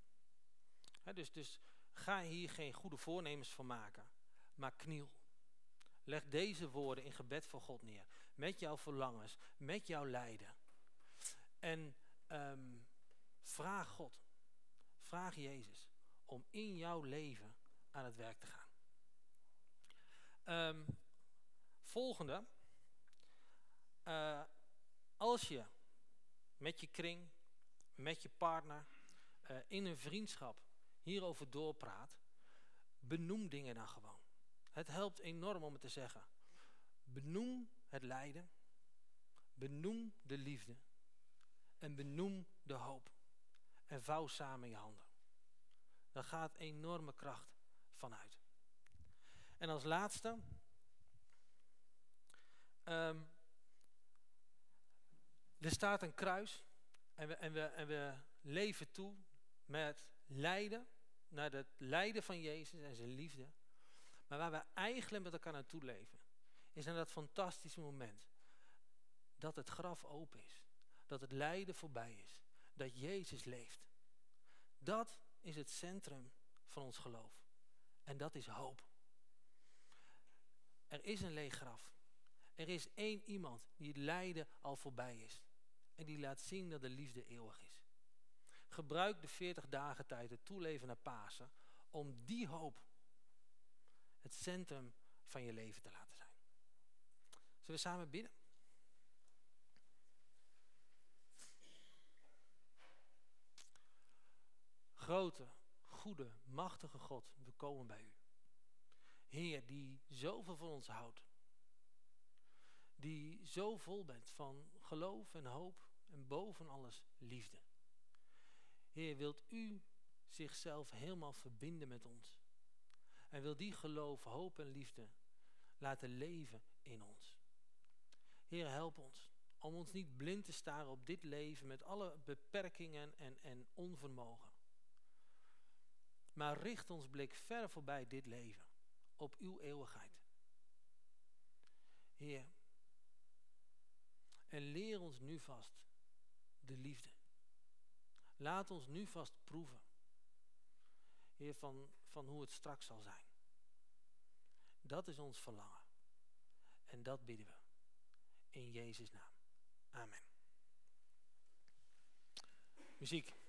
Dus, dus ga hier geen goede voornemens van maken, maar kniel. Leg deze woorden in gebed voor God neer. Met jouw verlangens, met jouw lijden. En um, vraag God, vraag Jezus om in jouw leven aan het werk te gaan. Um, volgende. Uh, als je met je kring, met je partner, uh, in een vriendschap hierover doorpraat, benoem dingen dan gewoon. Het helpt enorm om het te zeggen. Benoem het lijden. Benoem de liefde. En benoem de hoop. En vouw samen je handen. Daar gaat enorme kracht vanuit. En als laatste. Um, er staat een kruis. En en, we, en we leven toe met lijden. Naar het lijden van Jezus en zijn liefde. Maar waar we eigenlijk met elkaar naartoe leven, is naar dat fantastische moment dat het graf open is. Dat het lijden voorbij is. Dat Jezus leeft. Dat is het centrum van ons geloof. En dat is hoop. Er is een leeg graf. Er is één iemand die het lijden al voorbij is. En die laat zien dat de liefde eeuwig is. Gebruik de 40 dagen tijd, het toeleven naar Pasen, om die hoop het centrum van je leven te laten zijn. Zullen we samen bidden? Grote, goede, machtige God, we komen bij u. Heer, die zoveel van ons houdt. Die zo vol bent van geloof en hoop en boven alles liefde. Heer, wilt u zichzelf helemaal verbinden met ons? En wil die geloof, hoop en liefde laten leven in ons. Heer, help ons om ons niet blind te staren op dit leven met alle beperkingen en, en onvermogen. Maar richt ons blik ver voorbij dit leven, op uw eeuwigheid. Heer, en leer ons nu vast de liefde. Laat ons nu vast proeven, Heer, van, van hoe het straks zal zijn. Dat is ons verlangen. En dat bidden we. In Jezus' naam. Amen. Muziek.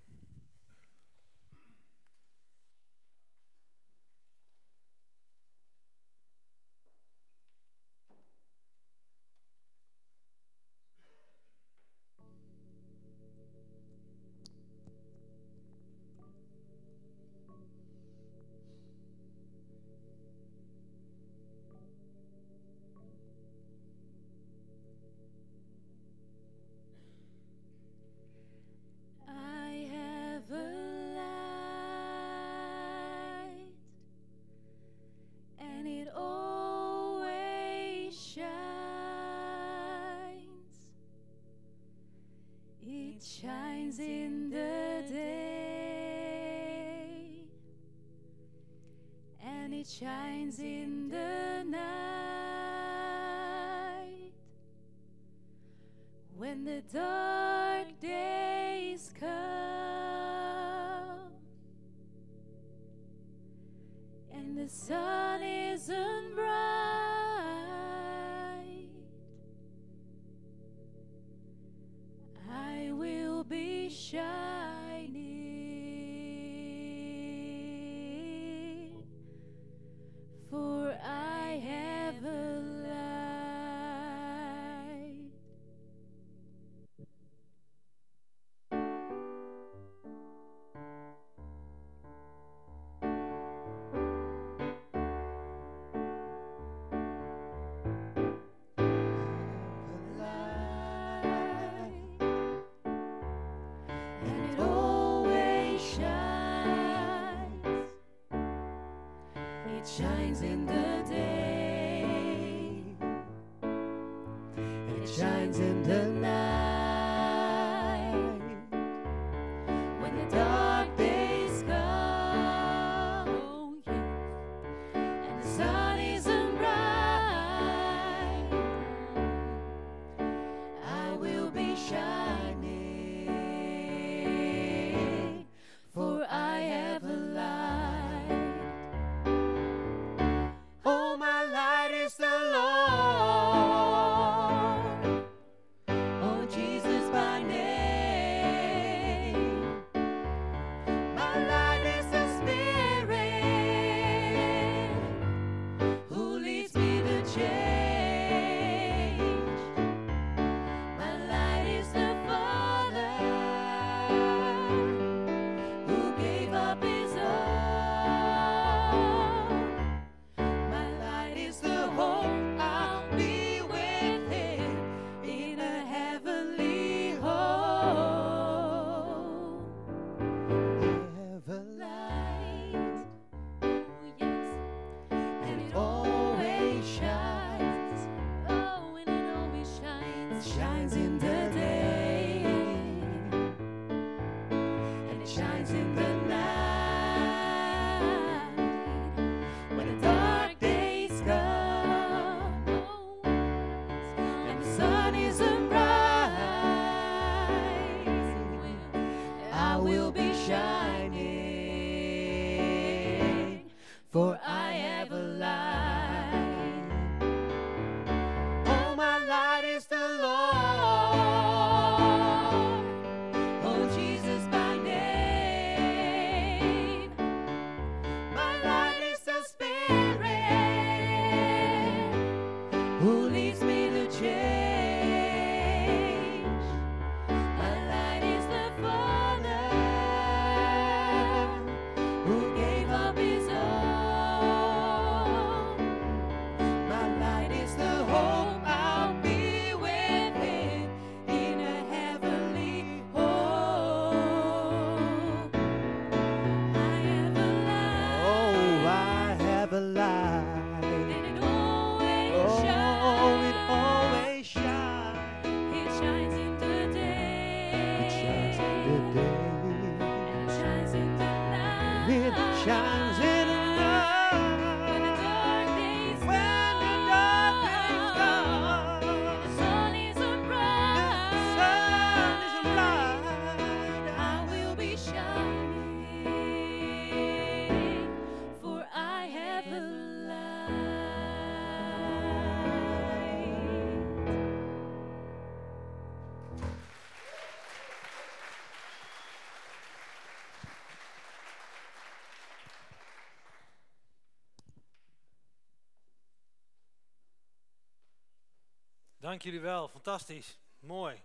Dank jullie wel, fantastisch, mooi.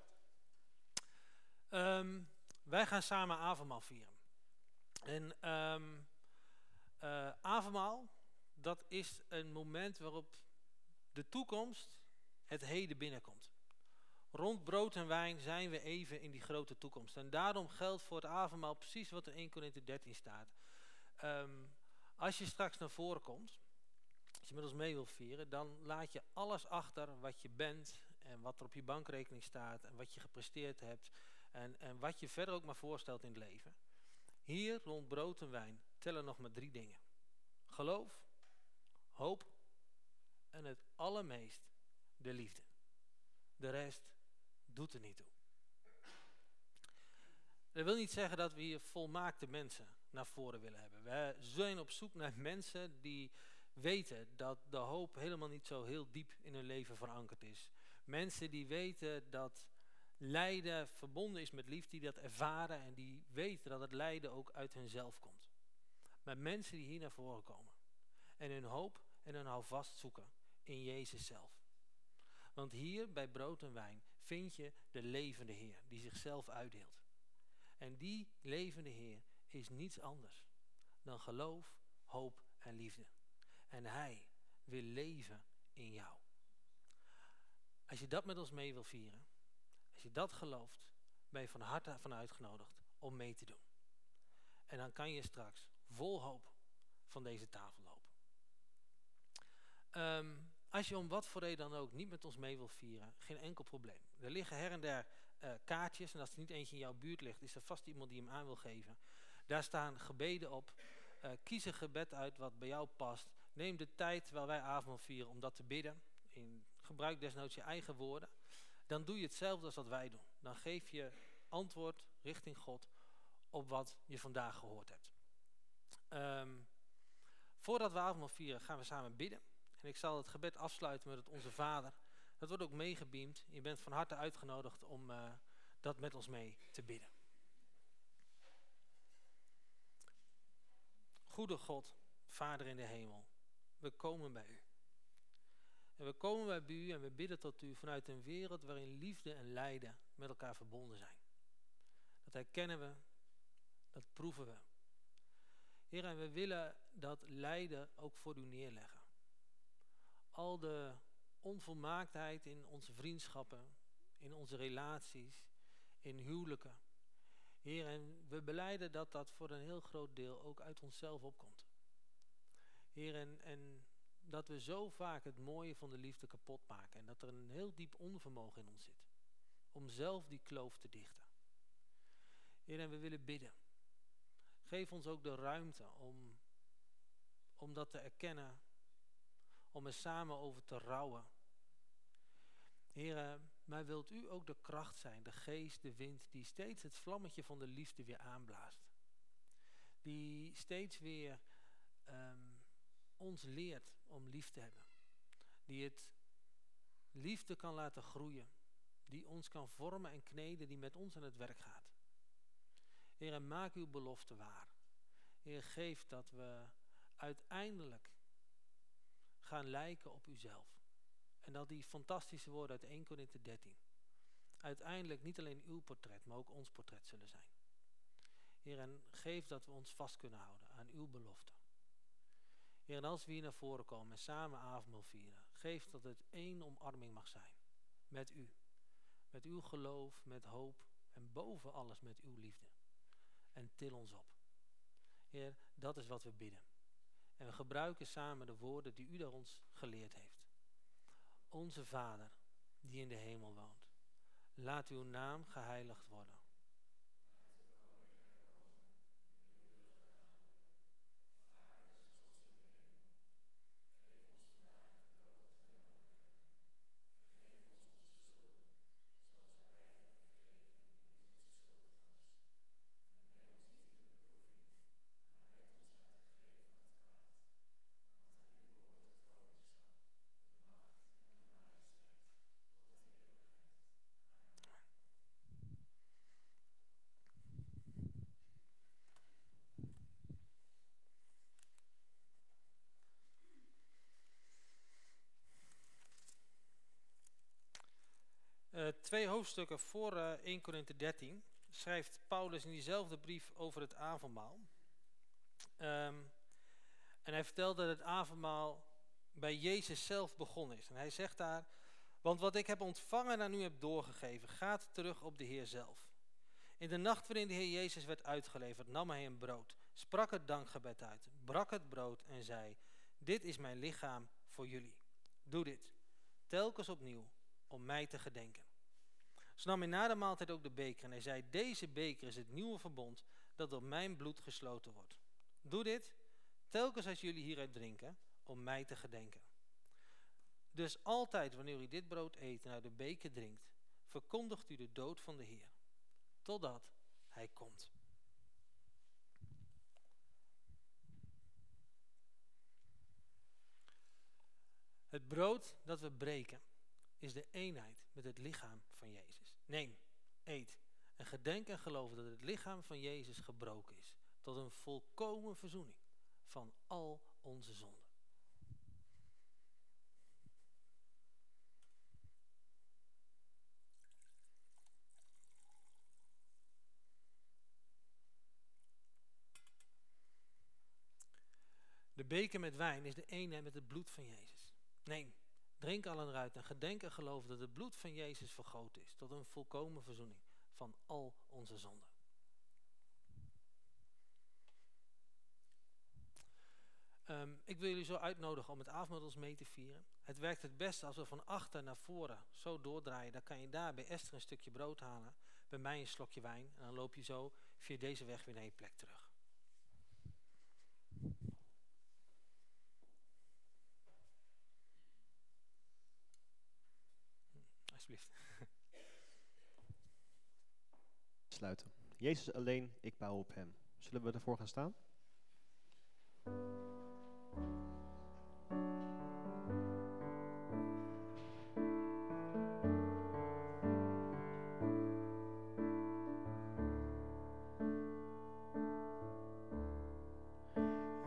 Ehm, wij gaan samen avondmaal vieren. En um, avondmaal, dat is een moment waarop de toekomst het heden binnenkomt. Rond brood en wijn zijn we even in die grote toekomst. En daarom geldt voor het avondmaal precies wat in 1 Corinthië 13 staat. Um, als je straks naar voren komt, je met ons mee wilt vieren, dan laat je alles achter wat je bent en wat er op je bankrekening staat en wat je gepresteerd hebt en, en wat je verder ook maar voorstelt in het leven. Hier rond brood en wijn tellen nog maar drie dingen. Geloof, hoop en het allermeest de liefde. De rest doet er niet toe. Dat wil niet zeggen dat we hier volmaakte mensen naar voren willen hebben. We zijn op zoek naar mensen die weten dat de hoop helemaal niet zo heel diep in hun leven verankerd is. Mensen die weten dat lijden verbonden is met liefde, die dat ervaren en die weten dat het lijden ook uit hunzelf komt. Maar mensen die hier naar voren komen en hun hoop en hun houvast zoeken in Jezus zelf. Want hier bij brood en wijn vind je de levende Heer die zichzelf uitdeelt. En die levende Heer is niets anders dan geloof, hoop en liefde. En Hij wil leven in jou. Als je dat met ons mee wil vieren, als je dat gelooft, ben je van harte van uitgenodigd om mee te doen. En dan kan je straks vol hoop van deze tafel lopen. Um, als je om wat voor reden dan ook niet met ons mee wil vieren, geen enkel probleem. Er liggen her en der uh, kaartjes en als er niet eentje in jouw buurt ligt, is er vast iemand die hem aan wil geven. Daar staan gebeden op. Uh, kies een gebed uit wat bij jou past. Neem de tijd terwijl wij avondmaal vieren om dat te bidden. In, gebruik desnoods je eigen woorden. Dan doe je hetzelfde als wat wij doen. Dan geef je antwoord richting God op wat je vandaag gehoord hebt. Um, voordat we avondmaal vieren gaan we samen bidden. En ik zal het gebed afsluiten met het Onze Vader. Dat wordt ook meegebeamd. Je bent van harte uitgenodigd om uh, dat met ons mee te bidden. Goede God, Vader in de hemel, we komen bij u. En we komen bij u en we bidden tot u vanuit een wereld waarin liefde en lijden met elkaar verbonden zijn. Dat herkennen we, dat proeven we. Heer, en we willen dat lijden ook voor u neerleggen. Al de onvolmaaktheid in onze vriendschappen, in onze relaties, in huwelijken. Heer, en we beleiden dat dat voor een heel groot deel ook uit onszelf opkomt. Heer, en, dat we zo vaak het mooie van de liefde kapot maken en dat er een heel diep onvermogen in ons zit om zelf die kloof te dichten. Heer, en we willen bidden. Geef ons ook de ruimte om, om dat te erkennen, om er samen over te rouwen. Heer, maar wilt u ook de kracht zijn, de geest, de wind, die steeds het vlammetje van de liefde weer aanblaast. Die steeds weer um, ons leert om lief te hebben. Die het liefde kan laten groeien. Die ons kan vormen en kneden, die met ons aan het werk gaat. Heer, maak uw belofte waar. Heer, geef dat we uiteindelijk gaan lijken op uzelf. En dat die fantastische woorden uit 1 Korinthe 13 uiteindelijk niet alleen uw portret, maar ook ons portret zullen zijn. Heer, en geef dat we ons vast kunnen houden aan uw belofte. Heer, als we hier naar voren komen en samen avondmaal vieren, geef dat het één omarming mag zijn. Met u. Met uw geloof, met hoop en boven alles met uw liefde. En til ons op. Heer, dat is wat we bidden. En we gebruiken samen de woorden die u daar ons geleerd heeft. Onze Vader, die in de hemel woont. Laat uw naam geheiligd worden. Twee hoofdstukken voor eh 1 Korinthe 13 schrijft Paulus in diezelfde brief over het avondmaal. Ehm, en hij vertelt dat het avondmaal bij Jezus zelf begonnen is. En hij zegt daar, want wat ik heb ontvangen en u heb doorgegeven, gaat terug op de Heer zelf. In de nacht waarin de Heer Jezus werd uitgeleverd, nam hij een brood, sprak het dankgebed uit, brak het brood en zei, dit is mijn lichaam voor jullie. Doe dit, telkens opnieuw, om mij te gedenken. Zo nam hij na de maaltijd ook de beker en hij zei, deze beker is het nieuwe verbond dat door mijn bloed gesloten wordt. Doe dit, telkens als jullie hieruit drinken, om mij te gedenken. Dus altijd wanneer u dit brood eet en uit de beker drinkt, verkondigt u de dood van de Heer, totdat hij komt. Het brood dat we breken is de eenheid met het lichaam van Jezus. Neem, eet en gedenk en geloof dat het lichaam van Jezus gebroken is tot een volkomen verzoening van al onze zonden. De beker met wijn is de eenheid met het bloed van Jezus. Neem, drink allen eruit en gedenk en geloof dat het bloed van Jezus vergoten is tot een volkomen verzoening van al onze zonden. Ehm, ik wil jullie zo uitnodigen om het ons mee te vieren. Het werkt het beste als we van achter naar voren zo doordraaien. Dan kan je daar bij Esther een stukje brood halen, bij mij een slokje wijn. En dan loop je zo via deze weg weer naar je plek terug. Sluiten. Jezus alleen, ik bouw op hem. Zullen we ervoor gaan staan?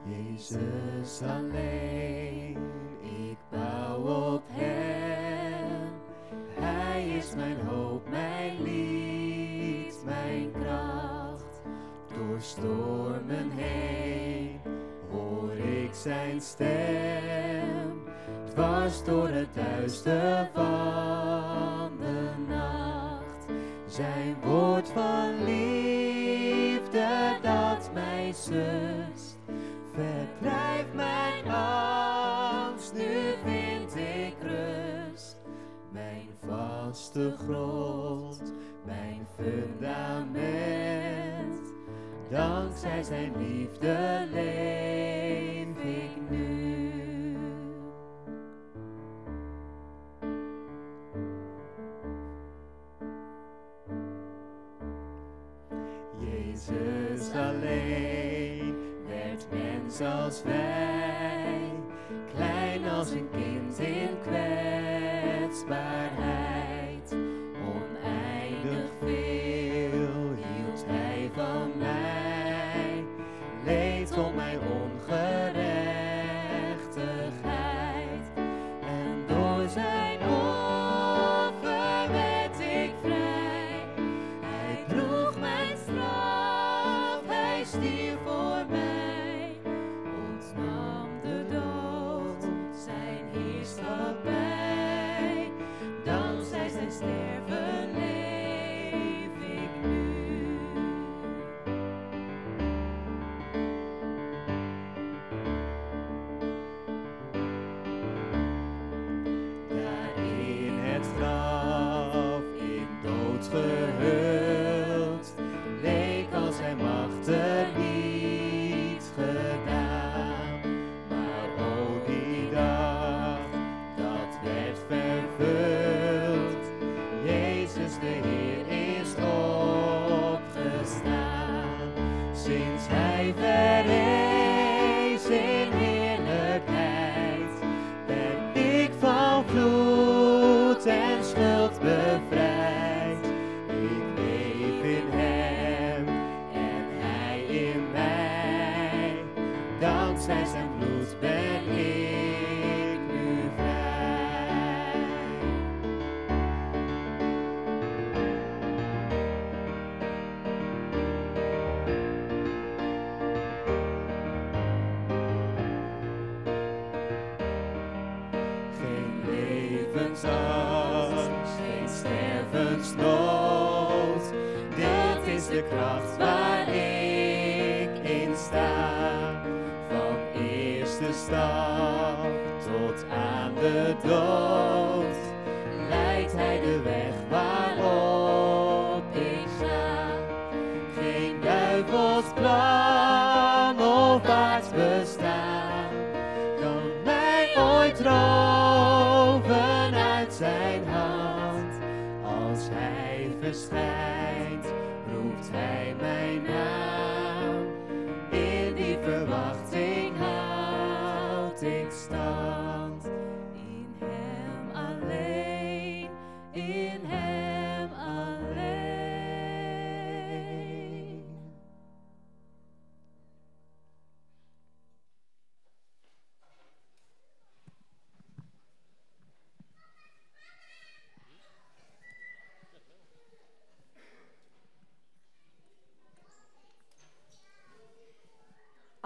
Jezus alleen, ik bouw op Hem. Hij is mijn hoop, mijn stormen heen hoor ik zijn stem. Dwars door het duister van de nacht. Zijn woord van liefde dat mij zust. Verdrijf mijn angst, nu vind ik rust. Mijn vaste grond, mijn fundament. Dankzij zijn liefde leef ik nu. Jezus alleen werd mens als wij, klein als een kind in kwetsbaarheid.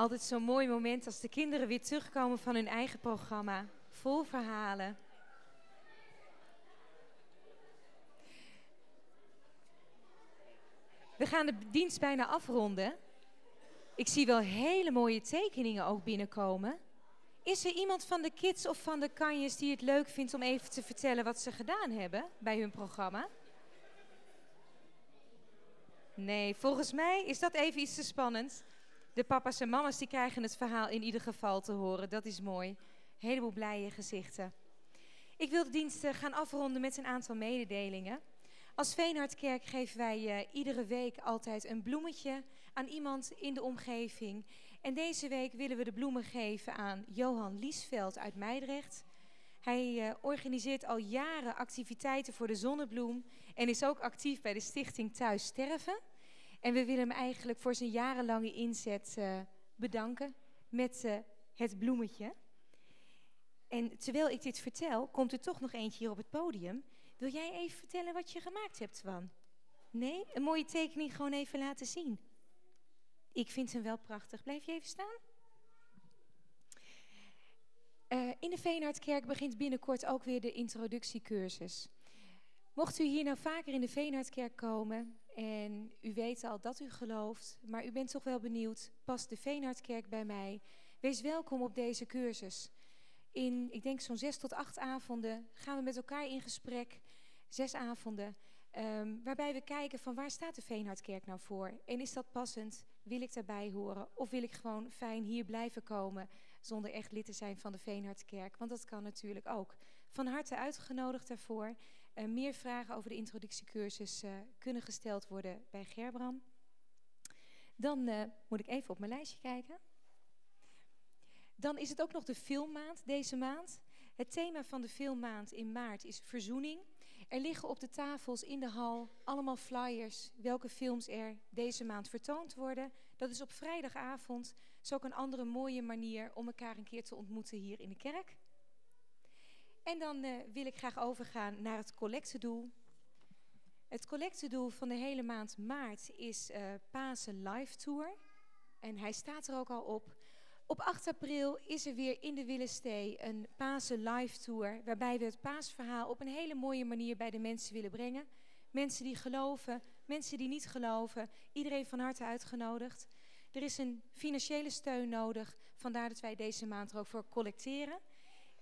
Altijd zo'n mooi moment als de kinderen weer terugkomen van hun eigen programma. Vol verhalen. We gaan de dienst bijna afronden. Ik zie wel hele mooie tekeningen ook binnenkomen. Is er iemand van de kids of van de kanjes die het leuk vindt om even te vertellen wat ze gedaan hebben bij hun programma? Nee, volgens mij is dat even iets te spannend. De papa's en mama's die krijgen het verhaal in ieder geval te horen. Dat is mooi. Een heleboel blije gezichten. Ik wil de dienst eh, gaan afronden met een aantal mededelingen. Als Veenhardkerk geven wij eh, iedere week altijd een bloemetje aan iemand in de omgeving. En deze week willen we de bloemen geven aan Johan Liesveld uit Meidrecht. Hij eh, organiseert al jaren activiteiten voor de zonnebloem en is ook actief bij de stichting Thuis Sterven. En we willen hem eigenlijk voor zijn jarenlange inzet eh, bedanken met eh, het bloemetje. En terwijl ik dit vertel, komt er toch nog eentje hier op het podium. Wil jij even vertellen wat je gemaakt hebt, Twan? Nee? Een mooie tekening gewoon even laten zien. Ik vind hem wel prachtig. Blijf je even staan? Eh, in de Veenhardkerk begint binnenkort ook weer de introductiecursus. Mocht u hier nou vaker in de Veenhardkerk komen en u weet al dat u gelooft, maar u bent toch wel benieuwd, past de Veenhardkerk bij mij? Wees welkom op deze cursus. In, ik denk zo'n zes tot acht avonden gaan we met elkaar in gesprek, zes avonden, ehm, waarbij we kijken van waar staat de Veenhardkerk nou voor? En is dat passend? Wil ik daarbij horen? Of wil ik gewoon fijn hier blijven komen zonder echt lid te zijn van de Veenhardkerk? Want dat kan natuurlijk ook. Van harte uitgenodigd daarvoor. Meer vragen over de introductiecursus uh, kunnen gesteld worden bij Gerbram. Dan uh, moet ik even op mijn lijstje kijken. Dan is het ook nog de filmmaand deze maand. Het thema van de filmmaand in maart is verzoening. Er liggen op de tafels in de hal allemaal flyers welke films er deze maand vertoond worden. Dat is op vrijdagavond. Dat is ook een andere mooie manier om elkaar een keer te ontmoeten hier in de kerk. En dan uh, wil ik graag overgaan naar het collectedoel. Het collectedoel van de hele maand maart is uh, Pasen Live Tour. En hij staat er ook al op. Op 8 april is er weer in de Willestee een Pasen Live Tour. Waarbij we het paasverhaal op een hele mooie manier bij de mensen willen brengen. Mensen die geloven, mensen die niet geloven. Iedereen van harte uitgenodigd. Er is een financiële steun nodig. Vandaar dat wij deze maand er ook voor collecteren.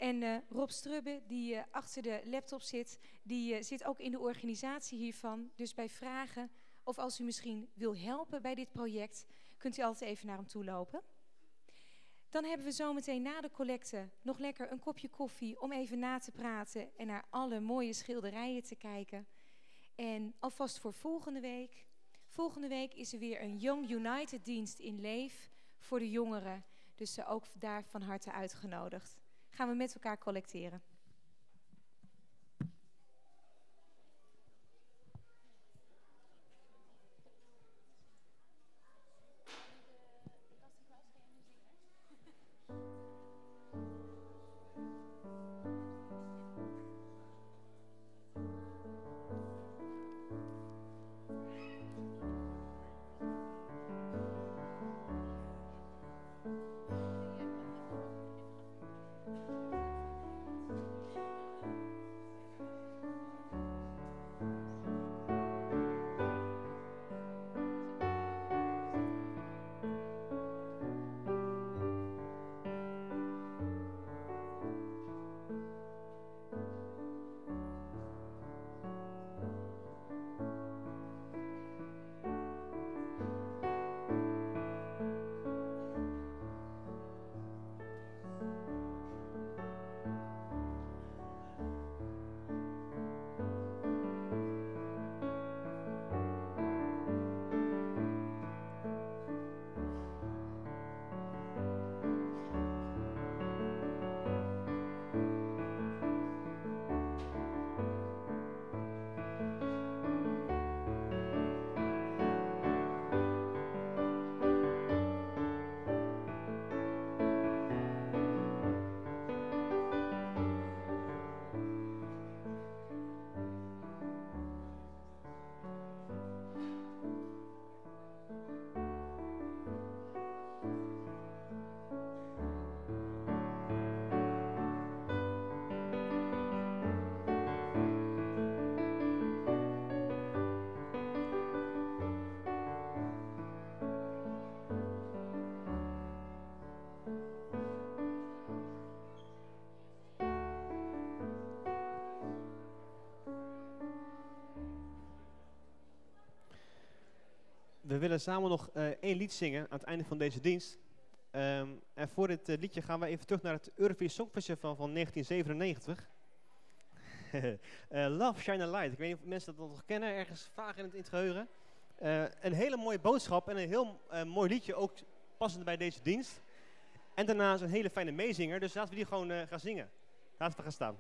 En uh, Rob Strubbe, die uh, achter de laptop zit, die uh, zit ook in de organisatie hiervan. Dus bij vragen of als u misschien wil helpen bij dit project, kunt u altijd even naar hem toe lopen. Dan hebben we zometeen na de collecte nog lekker een kopje koffie om even na te praten en naar alle mooie schilderijen te kijken. En alvast voor volgende week. Volgende week is er weer een Young United dienst in Leef voor de jongeren. Dus ook daar van harte uitgenodigd gaan we met elkaar collecteren. Willen samen nog eh, één lied zingen aan het einde van deze dienst. Ehm, en voor dit eh, liedje gaan we even terug naar het Eurovisie Songfestival van 1997. Eh, Love Shine a Light. Ik weet niet of mensen dat nog kennen, ergens vaag in het, in het geheugen. Eh, een hele mooie boodschap en een heel mooi liedje, ook passend bij deze dienst. En daarnaast een hele fijne meezinger, dus laten we die gewoon gaan zingen. Laten we gaan staan.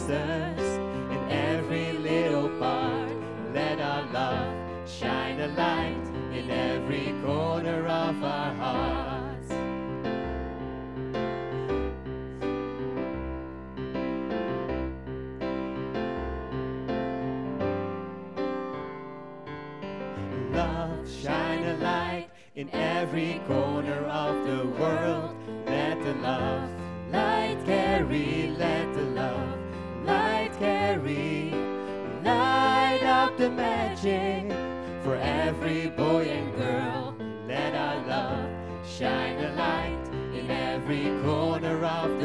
Sisters, in every little part, let our love shine a light in every corner of our hearts. Love, shine a light in every corner of the world. Let the love light carry, let the the magic for every boy and girl. Let our love shine a light in every corner of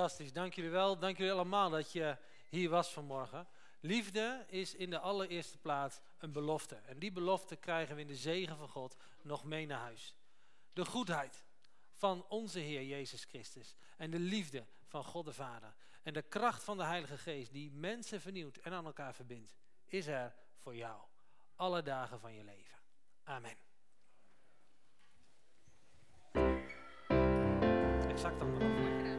Fantastisch, dank jullie wel. Dank jullie allemaal dat je hier was vanmorgen. Liefde is in de allereerste plaats een belofte. En die belofte krijgen we in de zegen van God nog mee naar huis. De goedheid van onze Heer Jezus Christus. En de liefde van God de Vader. En de kracht van de Heilige Geest die mensen vernieuwt en aan elkaar verbindt. Is er voor jou. Alle dagen van je leven. Amen. Exact dan.